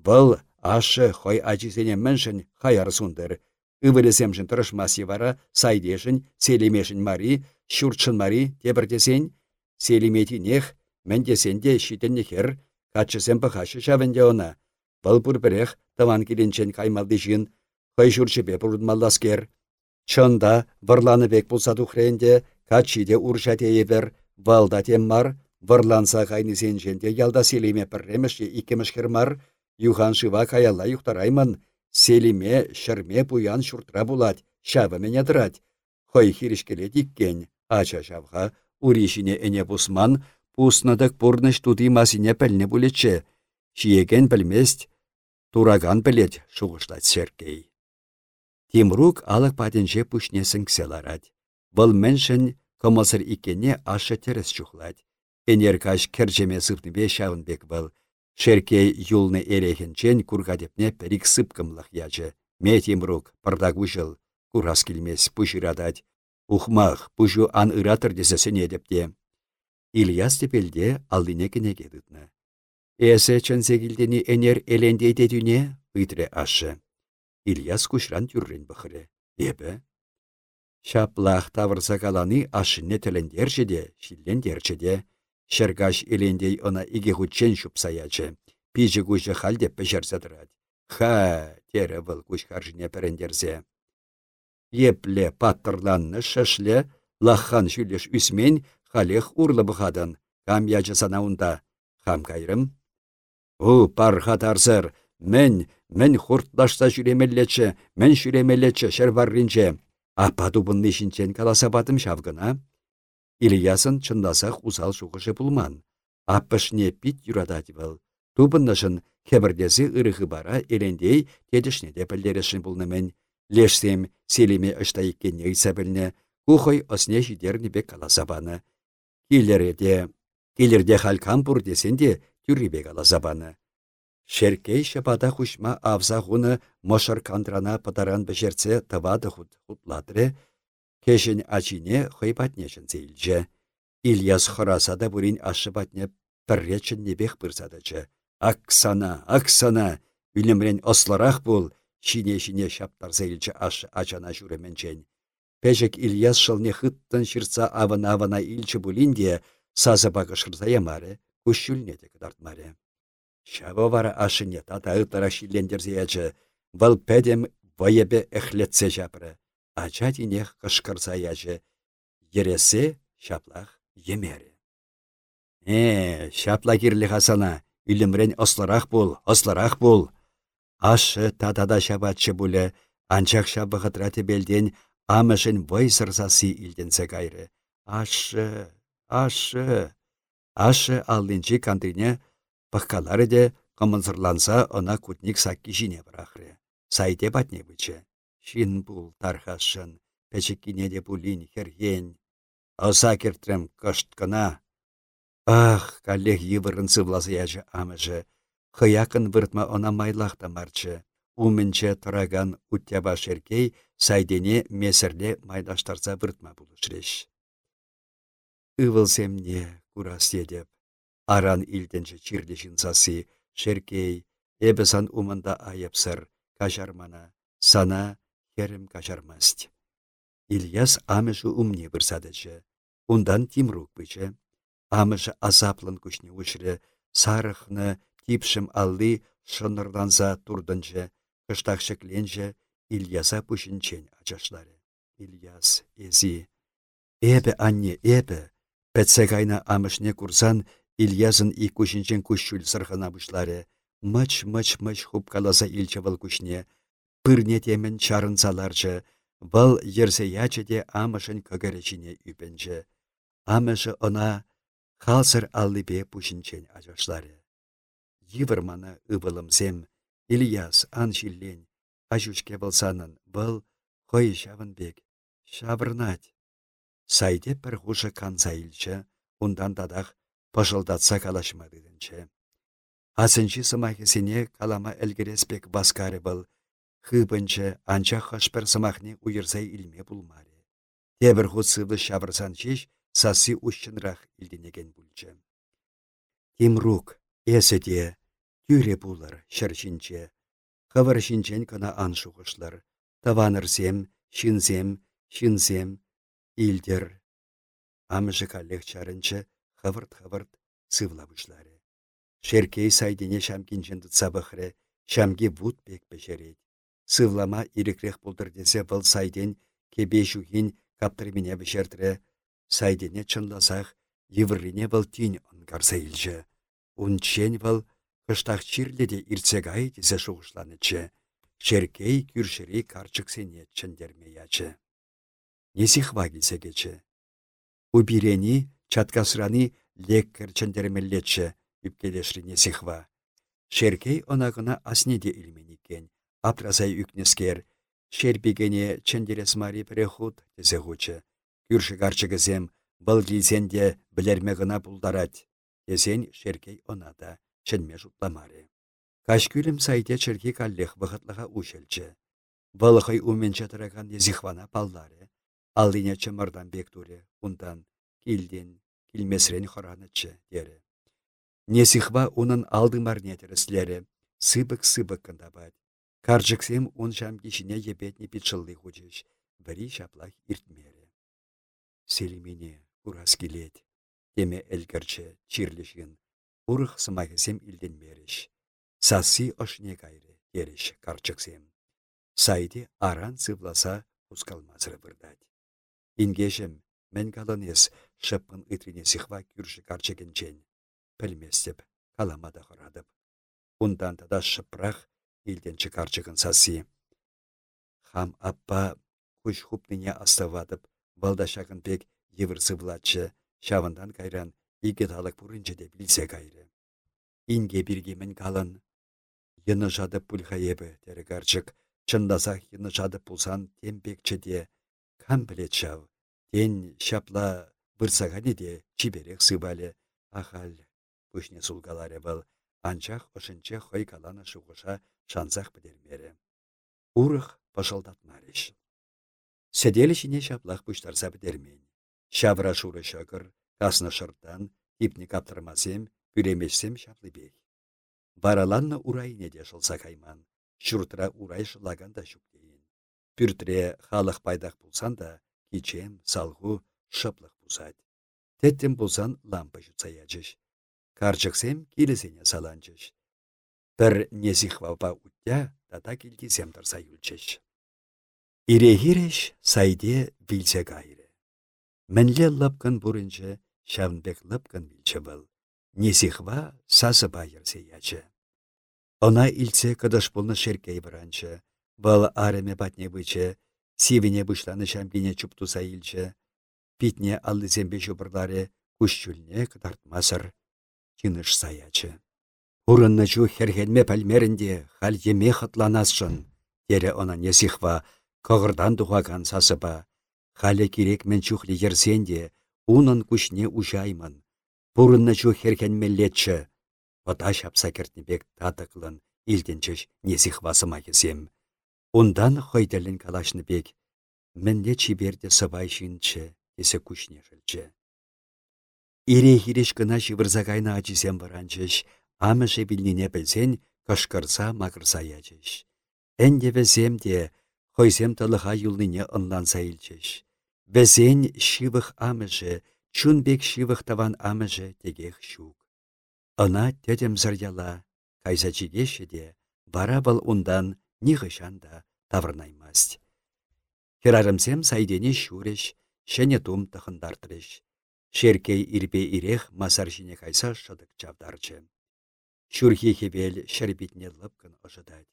Бұл ашы хой ачисене міншін сундыр. Ывыресемшін тұрышмасы вара сайдешін, селемешін мари, шуртшын мари тепірдесен, селеметінех, мен десенде шитінне хер, качысем пахашы шавенде она. Бұл бірбірех таван келенчен каймалды жын, хай шурчепе бұрынмалласкер. Чонда варланы бек болса тухренде, качиде уршате евер, валда теммар, варланса кайны сенженде ялда селеме пірремеші икемеш хермар, юхан шыва каялла юхтараймын, селиме шырме пуян шуртра булать, шавы мене дырать. Хой хиришкеле диккен, ача шавха, уришине эне пусман, пуснадык пурныш туди масине пәлне. Шиеген пілмест, тураган пілет шуғышлать Сергей. Тимрук алық патенже пушнесін кселарать. Бұл міншін комасыр икене ашы терес чухлать. Энеркаш керчеме сыпныбе шавынбек был. Шеркей юлны эрехенчен кургадепне перик сыпкымлық ячы. Ме Тимрук пардагушыл, курас келмес пуширадать. Ухмах, пушу ан ыратыр десесіне депте. Ильяс тепелде алдыне кенеге дытны. Эсе чынсегілдені энер элендейте дүне ыйтре ашы. Ильяс кушран тюррен бұхыры. Ебі? Шаплах тавырса каланы ашыне де, шиллендерші де. Шергаш элендей она иге хучен шупсаячы. Пижі кушы халде дырать. Ха, тере был куш харжыне перендерзе. Епле паттырланны шашле, лаххан шүлеш үсмен халех урлы бұхадан. Кам ячы сана унда. Хам кайрым. У, пархатарсыр, мен, мен хуртлашса жүремеллечі, мен жүремеллечі шерварринче. Ападу бұнны шинчен каласабатым шавгына. Ильясын чындасақ усал шуғышы бұлман. Аппышне пит юрадать был. Тубыннышын хебірдесі ырығы бара елендей тедішне де пілдерішін бұлнымен. Лешсем селеме ұшта еккенне исәбіліне, кухой осне жидерні бек каласабаны. Килерде, килерде халкам бұр десенде тюррибе каласабаны. Шеркей шапада хушма авза хуны мошыр кандрана патаран бешерце тавады худ кешін ачине хойпатнешін зейлже. Ильяс хорасада бурин ашы батне пірречін небех бұрсадычы. Аксана, Аксана, үлімрен осларақ бұл, шине-шине шаптар зейлчі ашы ачана жүременчен. Пәжік Ильяс шылне хыттын шырца авана-авана илчі бұлінде сазы бағы шырза ямары, күшілне де кыдартмары. Шабы вара ашыне тата ытара шиллендерзеячы, вал пәдем вайебе әхлетсе жапыры. Ача динех кышкырса ячы. Ересе шаплах емері. Э, шапла кирлі хасана, үлімрен осларақ бол, осларақ бол. Ашы татада шабатшы бұлі, анчақ шабы ғытраты белден амышын вой сырсасы илденсе кайры. Ашы, ашы, ашы алдынчы кантрине пыққалары де қымынсырланса она кутник сакки жине бірақры. Сайте батне бычы. Шин бұл тархашын, пәчіккіне де бұлін херген. Оса кертрем кышткына. Ах, каллех йывырын сывласы яжы амыжы. Хыякын выртма она майлахта марчы. Умінче тұраган уттяба шеркей сайдене месірле майдаштарса выртма бұлышреш. Ывылсемне курас едеп. Аран илденче чирлешін сасы, шеркей, эбесан умында айыпсыр, кажармана, сана херім кажармаст. Ильяс амышы умне бірсадычы. Ундан Тимрук бычы. Амышы азаплын күшне ұшыры, сарықны типшім алды шынырланса турдынчы, кыштақшыкленче Ильяса пүшінчен ачашлары. Ильяс, ези. Эбі анне, эбі. Пәтсе кайна амышне курсан Ильясын и күшінчен күшшүл сырхана бұшлары. Мыч-мыч-мыч хуп каласа илчі выл күшне. Пырне темен чарынсаларчы. Вал ерсе ячы де амышын көгеречіне үпенчі. Амышы она халсыр аллыбе пүшінчен ачашлары. Йывырманы ывылымсем, Ильяс аншиллен, ажушке болсанын, бұл хой шавынбек, шавырнать. Сайде бір хұшы канса илчі, ундан дадақ пашылдатса калашмадыдынчы. Асынчы сымахесіне калама әлгіреспек баскары был, хыбынчы анча хашпер сымахне уйырзай илме булмаре. Тебір худ сывлы шавырсан шеш, сасы ущынрақ илденеген бүлчі. Тимрук, эседе, тюре булар, шыршинче, хавар шинчен кана ан шуғышлар. таванырсем, шинзем, шинзем, илдер. Амжы каллех чарынчы хывырт-хывырт сывла бұшлары. Шеркей сайдене шамкинчен тұтсабықыры, шамге вуд бешерет. Сывлама ирекрех бұлдыр десе бұл сайден кебе жухин каптырмене бешертірі. Сайдене чынласақ, еврлине бұл тин онгарса илжі. Унчен бұл кыштақ чирледе ирцегай десе шуғышланычы. Шеркей күршірі карчык сене чындерме ячы. Несихва келсе кечі. Убирени чаткасрани леккер чындермеллетчі үпкелешри несихва. Шеркей онағына аснеде илменикен. Апразай үкнескер. Шербегене чендерес мари перехуд тесе хучы. Күрші карчыгызем бұл де білерме гына бұлдарать. Десен шеркей онада чынме жутламары. Кашкүлім сайде чырки каллех вғытлыға ушелчі. Вăлăхăй уменче тыраган езихвана паллары. Аллине чымырдан бек туре, ундан килден, килмесрен хоранычы, дере. Несихва унын алдымарне тіріслері, сыбык-сыбык кындабад. Каржыксем ун жам кишіне ебетне питшыллы хучыш, бірі шаплах иртмері. Селимине урас келет, әлгірчі чирлішін, урых сымағысем илденмеріш. Сасы ошне кайры, ереш карчыксем. Сайды аран сывласа ускалмазыры бұрдад. Ингешем, мен каланес, шыппын ытрине сихва күрші карчыгенчен. Пілместеп, каламада хорадып. Ундан тада шыпрақ илденчі карчыгын сасы. Хам аппа күш хупныне аставадып, балдашағын пек евір сывлатчы, шавындан кайран, иге талык бұрынчы де білсе кайры. Инге биргемен калын, Йыны жады пульхаебі, тері гарчык. Чындасақ йыны жады пулсан тембекчеде. Кам білет шав. Тен шапла бұрсағаны де чиберек сыбалі. Ахал, пүшне сулгаларе был. Анчах ошынче хой каланы шуғыша шансақ білермері. Урых пашылдатмарыш. Седелі шине шаплақ пұштарса бідермен. Шавра шуры шөкір, касны шырттан, типні каптырмасем, бүремешсем шаплы бек. Бараланна урайне де шылса кайман. Шүртіра урай шылаган да жүктейін. Пүртіре халық пайдақ болсан да, кичем, салғу, шыплық бұзад. Теттен болсан лампа жұтса ячыш. Карчықсем келесене саланчыш. Бір несихвалпа үтті, тата келгесем тұрса юлчыш. Ирехиреш сайде вилсе кайры. Мінле лапкан бұрынчы, шавнбек лапкан вилчі был. Несихва сасы байырсе ячы. Она илсе кадаш полны шеркей варанчы. Бал ареме патне бычы, сивине бұшланы шамгине чуптуса илчі. Питне аллы зембе жубырларе күшчүлне кыдартмасыр. Киныш саячы. Урынны чу херхенме пәлмерінде хал еме хатланасшын. Тере она несихва кығырдан дұғаган сасыба. Халі керек мен чухли ерсенде, унын күшне ужаймын. Пурынны чу херхенмеллетчі. Ота шапса кертнебек татықлын, илденчеш несих васыма кесем. Ундан хойдерлін калашны бек. Мінде чиберде сывай шинче, есе күшне жылчы. Ире хиреш кына шивырзагайна ачисем баранчыш, амышы білнене білсен, кышкырса мақырса ячыш. Әнде візем де, хойсем тылыға юлныне ынланса. Візен шивых амышы, чунбек шивых таван амышы тегех шук. Ына тетем зыряла, кайса чигеші де, бара был ундан нихышанда тавырнаймасть. Херарымсем сайдене шуреш, шене тум тахындартырыш. Шеркей ирбе ирех масар жіне кайса чавдарчы. Шурхи хебел шербитне лыпкын ожыдать.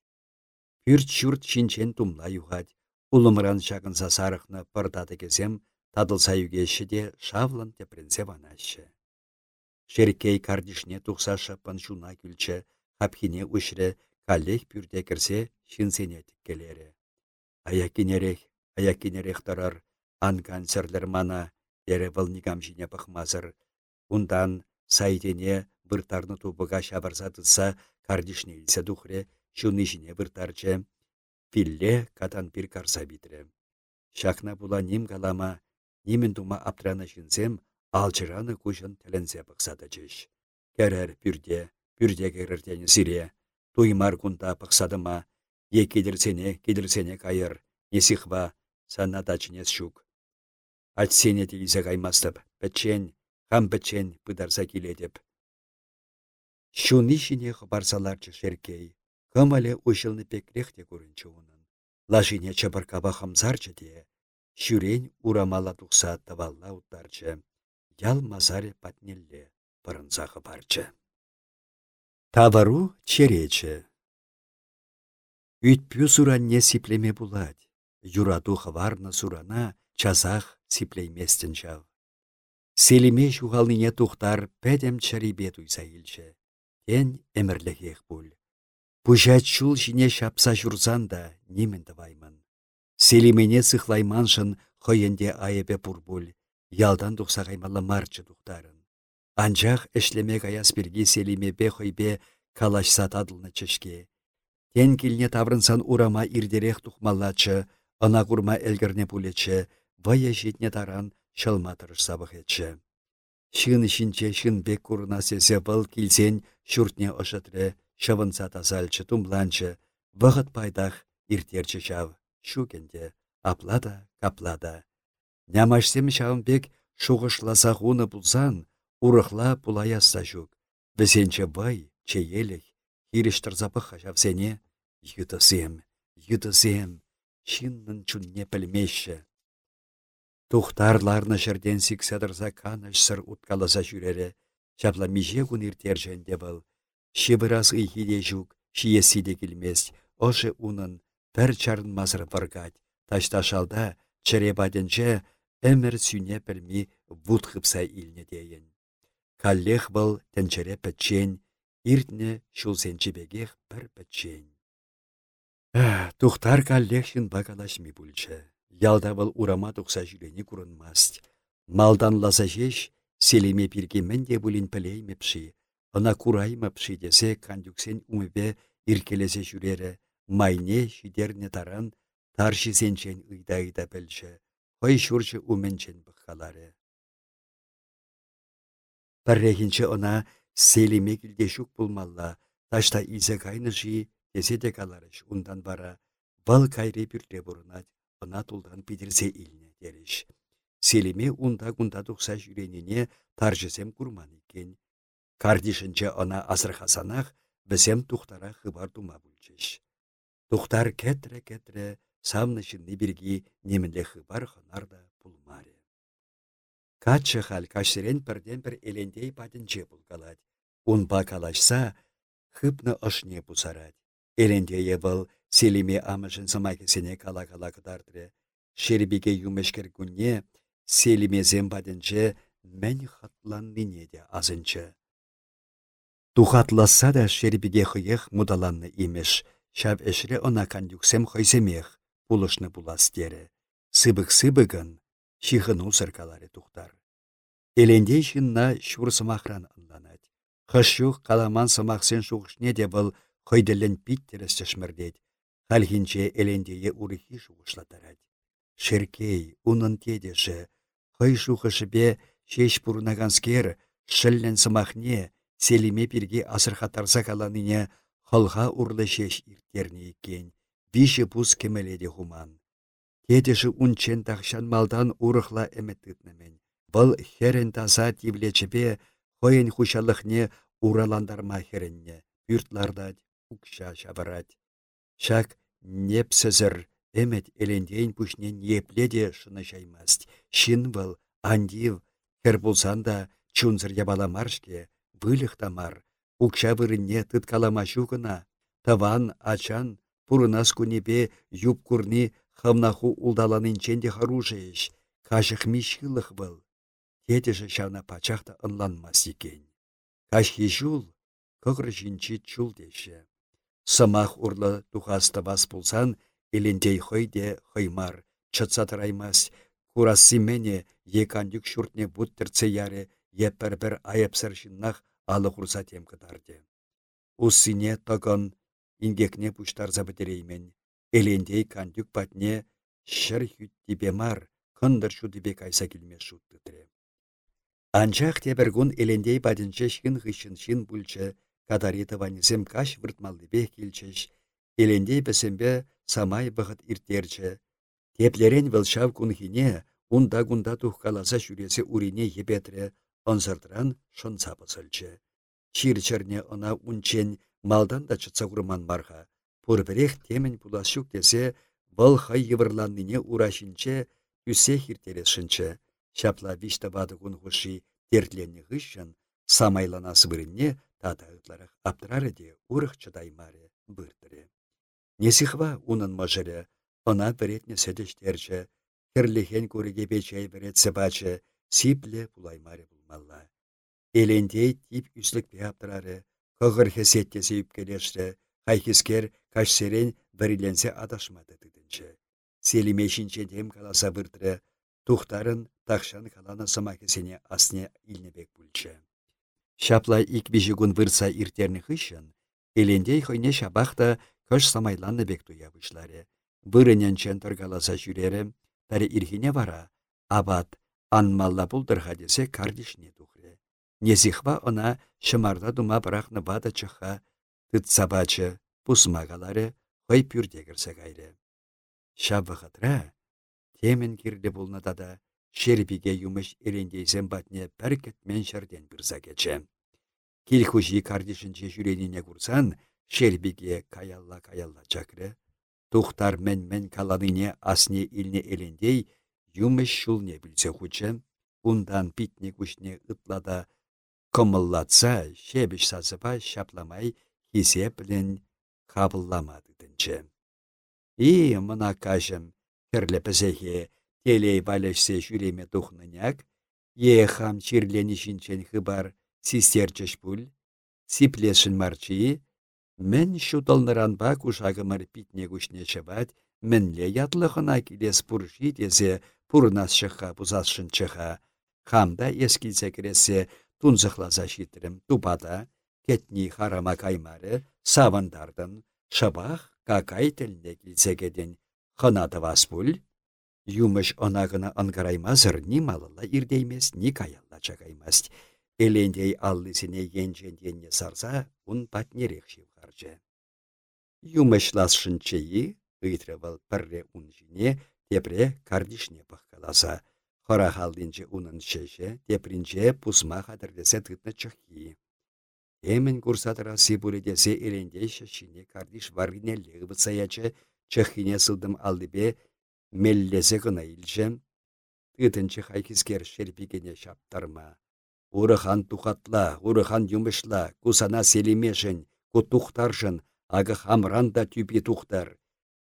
Пүрт чурт шинчен тумла юғать. Улымыран шағын сасарықны пырдады кезем, тадылса югеші де шавлын тепренсе ванашы. Шеркей кардишне тухса шаппан шуна күлчі, хапхине үшірі каллех пүрде кірсе шинсене тіккелері. Аякинерех, аякинерех тарар, ан канцерлер мана, ере был нигам жіне. Ундан сайдене бұртарны тубыға шабарса тұтса кардишне илсе духре, шуны жіне бұртарчы. Филле катан пир карса битре. Шакна була ним калама, нимін тума аптрана жінсем, Алчыраны кушын тілінсе бұқсады жеш. Кәрір пүрде, пүрде керіртені сире. Туймар күнта бұқсады ма, е кедірсене, кедірсене кайыр. Несихва сана дачынес шук. Ачсене де изе каймастып, бітчен, хам бітчен пыдарса келедеп. Шуны шине хабарсаларчы шеркей, кымале ушылны пекрехте көрінчі унын. Лажине чабыркаба хамзарчы де, шүрен урамала тұқса тавалла уттарчы, ял мазаре патнелле пырынса хабарчы. Тавару черечі. Үйтпю суранне сиплеме булать. Юраду хаварна сурана чазах сиплейместін жав. Селиме жуғалныне тухтар пәдем чарибет. Тен әмірлігех бұл. Пужат чул жіне шапса журзан да неменді ваймын. Селимене сықлайманшын хойенде айыбе пурбул. Ялдан тухса қаймалы марчы тухтарын. Анчах эшлеме каяс бірге селимебе хойбе калашса тадылны чешке. Тен килне таврынсан урама ирдерех тухмаллачы, ына курма элгерне пулече, вая таран шалма тұрыш сабықетші. Шын ішінче шын бек курна сесе бұл килсен шүртне ошатре шавынса тазальчы тумланчы, вғыт пайдах иртерчі шав, шукенде, аплада, каплада. Нямашсем шавынбек шуғышласа хуны бұлсан, урықла пулаясса. Весенче бай, чеелек, хириштырзапық хажавсене, ютысем, ютысем, Шиннын чунне пілмеші. Тухтарларны жерден сикседірза каныш сыр уткаласа жүрере, жапла меже күн иртерженде был. Шибырас ыйхиде жүк, шиесиде келмес, ошы унын пір чарын мазыр варгать, ташташалда черебаденче әмір сүйне пілмі вуд хыпса илне дейін. Каллех был тенчере пәтчен, иртне шулсенчебегех пір пәтчен. Тухтар каллехшин багалашми бульче. Ялда был урама тухса жүлені курынмаст. Малдан лаза жеш, селеме пирге менде булин пілеймепши. Ына кураймапши десе кандюксен умебе иркелесе жүрере. Майне шидерне таран, тарши сенчен ыйда-ыйда білші. Хой шурчы уменчен бұққалары. Піррехінче она селеме кілде шук булмалла, ташта изе кайныжи Есе каларыш ундан бара, вал кайре пүрле бұрынат, ына тулдан пидірсе илне дереш. Селеме унда кунда тұқса жүреніне таржысем курман екен. Кардишінче ына асырхасанақ, бізем тұқтара хыбар тума бүлчеш. Тұқтар кәтірі-кәтірі самнышынны бірге немінле хыбар хынарда пулмаре. Качы хал кашсерен бірден бір елендей падінче бұлгалад. Ун калашса, хыпны ышне пусарад. Элендее был селиме амышын сымайкесене кала-кала кыдардыры. Шербиге юмешкер күнне селиме зембадынче мән хатланныне де азынчы. Тухатласа да шербиге хыех мудаланны имеш, шав эшре она кандюксем хойземех, пулышны булас дере. Сыбык-сыбыгын, шихын усыркалары тухтар. Элендей шынна шур сымахран ынланать. Хышюх каламан сымахсен шуғышне де был Хойделен питтерес чешмердет. Хальхинче элендее урихи шуғышлатарад. Шеркей, унын тедеші, хой шухышыбе шеш пурнаганскер, шыллен сымахне, селиме пирге асырхатарса каланыне халха урлы шеш иртерне екен. Виші пус кемеледе хуман. Тедеші унчен тахшан малдан урыхла әметтітнемен. Бұл херен таза тивлечебе хойын хушалықне ураландарма херенне. Пүртлардад укша шабарать. Шак непсізір, эмет элендейін пүшнен епледе шыны жаймаст. Шин был, андив, хер булсан да чунзыр ябаламаршке, вылых тамар. Укша вырынне шугына. Таван, ачан, пурынас күнебе юп курни хамнаху улдаланынченде харушеш. Кашық мишхылых был. Тетеші шана пачақта ынланмас екен. Кашхи жул, кығыр жинчи чул деші. Сымақ ұрлы тухасты бас пулсан, елендей хойде хоймар, чытса тұраймас, курасы мене екандюк шүртне бұттырцы яре, еппір-бір айыпсыр жиннақ алы құрса тем кыдарды. Усыне тоғын ингекне пуштарза елендей кандюк патне шыр хүттібе мар, кындыр шудыбе кайса келме шуттытыры. Анчақ тебіргун елендей бадынче шын ғышын шын бүлчі, Кадарита ванесем каш выртмалды бех келчеш. Елендей бәсембе самай бұғыт иртерчі. Теплерен вăлçав кунхине унда-кунда тухкаласа çүресе урине ăнсыртран шăнца пысăлчче. Чир-чырне ăна унчен малдан да чытса курман марха. Пурбірех темін пуласшук десе, вăл хай йывырланнине урашинче үсе хиртересшінче. Шапла вишта вады самайлана сыбырынне тата ытларах аптырары урых чыдаймаре быртыре. Несихва унын мажыры, она беретне сөдештерче, херлихен көреге бечай беретсе бачы, сипле пулаймаре булмалла. Элендей тип үслік бе аптырары, кығыр хесеттесе үпкелешті, хайхискер кашсерен віриленсе адашмады тыдынчы. Селимешінче дем каласа бұртыры, тухтарын тақшан калана самакесене асне илнебек бүлчі. Шапла икбежі күн вырса иртерні хышын, елендей хойне шабақта көш самайланны бек туя бұшлары. Вырынен чен тұргаласа жүрері, тәрі ирхине вара, абат, анмалла бұлдырға десе кардишне тухры. Незихва она шымарда дума бірақны бада чыха, тытсабачы, пусмагалары хой пюрде кірсе кайры. Шабвахатра, темен кирлі болна да шербиге юмыш эрендейсен батне пәркетмен шарден бірза кече. Килхужи кардишінче жүреніне курсан, шербиге каялла-каялла чакры, тухтар мен-мен каланыне асне илне элендей, юмыш шулне білсе хучы, ундан питне күшне ытлада кымыллатса, шебіш сазыба шапламай, хисе білін қабылламадыдынчы. И мына кажым, кірлі телей балешсе жүреме е хам чирленішінчен хыбар систерчеш пуль, сиплешін марчи, мен шуталныранба кушагымыр питне күшне чыбать, мінле ятлығына келес пұрши дезе пұрнас шыға бұзасшын чыға. Хамда ескілсе кіресе тунзықласа шитрім тупада, кетні харама каймары, савандардын, шабах какай тіліне келсегеден хынады васпул, юмыш онағына ынгараймазыр ни малыла ирдеймес, ни каялла чагаймас. Элендей аллысыне енженденне сарса, ун патнерек шивхаржы. Юмыш ласшынчыйы, ыйтрывал пірре унжине, тепре кардишне пахкаласа. Хора халдинче унын шеше, тепринче пусма хадырлесе тытны чахи. Эмен курсатыра сибуледесе элендей шине кардиш варгинелле ыбытсаячы чахине сылдым алдыбе меллесе гына илчем. Тытынчы хайкискер шерпикене шаптарма. Урыхан тухатла, урыхан юмышла, кусана селимешін, ку тухтаршын, ағы хамран да тюпи тухтар.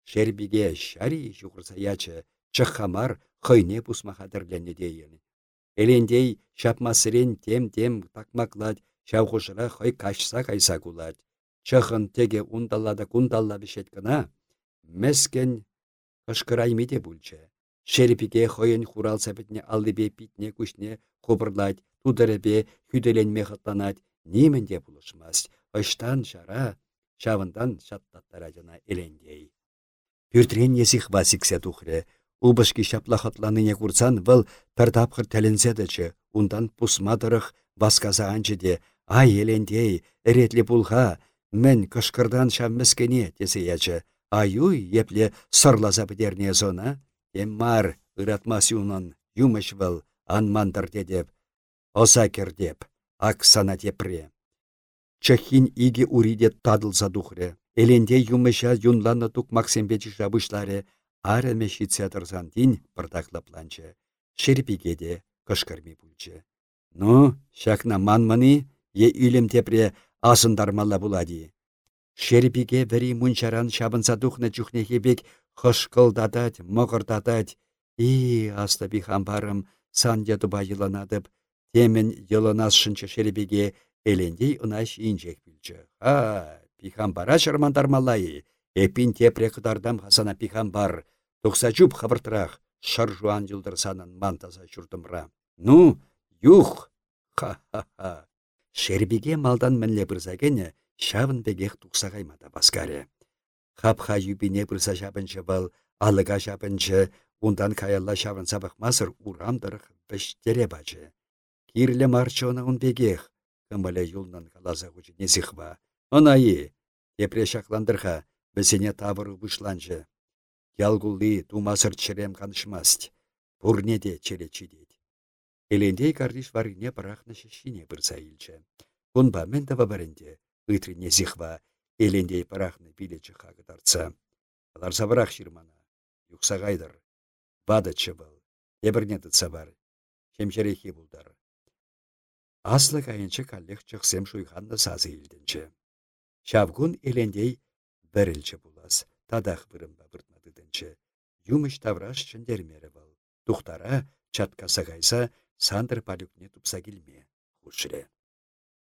Шербиге шари жуғырсаячы, чахамар хойне пусмахадырленне дейін. Элендей шапмасырен тем-тем такмаклать, Шавхушыра хой кашса кайса кулать. Чахын теге ундаллада кундалла бішет кына. Мескен кышкыраймиде бульче. Шерпике хойын хурал сәпетне алдыбе питне күшне кубырлать, тудырыбе хүделенме хытланать, неменде булышмас. Ыштан шара, шавындан шаттаттара жана элендей. Пүртрен есих басиксе тухре, Убышки шапла хатланыне курсан вăл пір тапқыр тәлінседічі, ундан пусмадырых васказа анчыде, Ай елендей, эретлі пулха, мен кышкырдан шаммескене, тесе ячы. Аюй, епле сырлаза бідерне зона. Еммар, ыратмас юнын, юмыш был, анмандыр дедеп. Оса кердеп, аксана тепре. Чахин иге уриде тадылса духре. Элендей юмыша юнланны тук максимбечі жабышлары, араме шитсе тұрсан дин планчы. Шерпигеде кышкырми пульчы. Ну, шакна манманы, е үлім тепре асындармалла булади. Шерпиге вәри мунчаран шабынса тухнă чухнехебек хышкылдатать, мығырдатать. И аста бихамбарым санде туба йыланадып, темен йылынасшынчы шерпиге элендей унаш инжек білчі. Ха, пихамбара шырмандармалай, эпин тепре қыдардам хасана пихамбар, тұқса чуп хабыртырақ, шыр жуан жылдырсанын мантаса жүрдімра. Ну, юх, ха-ха-ха. Шербиге малдан мінле бірзагене, шавын бегех тұқса қаймада баскаре. Хапха юбине бірза жабынчы был, алыға жабынчы, ундан каялла шавын сабықмасыр урамдырық біштере бачы. Кирлі марчы оны он бегех, кымылы юлнан калаза хучы несихва. Онайы, епре шақландырға, бізіне тавыры бұшланчы. ялгулли тумасыр черем канышмасть, пурнеде челе чидет. Элендей кардиш варине парахна шешине бұрса илчі. Кунба мен дава баренде, үйтрине зихва, элендей парахны билечі хагыдарца. Ларса барах ширмана, юқса гайдыр, бады чыбыл, ебірне тұтса бар, шемшерехи бұлдар. Аслы кайынчы каллех чықсем шуйханды сазы илдінші. Шавгун элендей бірілчі булас, тадақ бірімба біртмадыдынчы. Юмыш тавраш чындермері был. Тухтара чатка сағайса сандыр палюкне тупса келме. Хушре.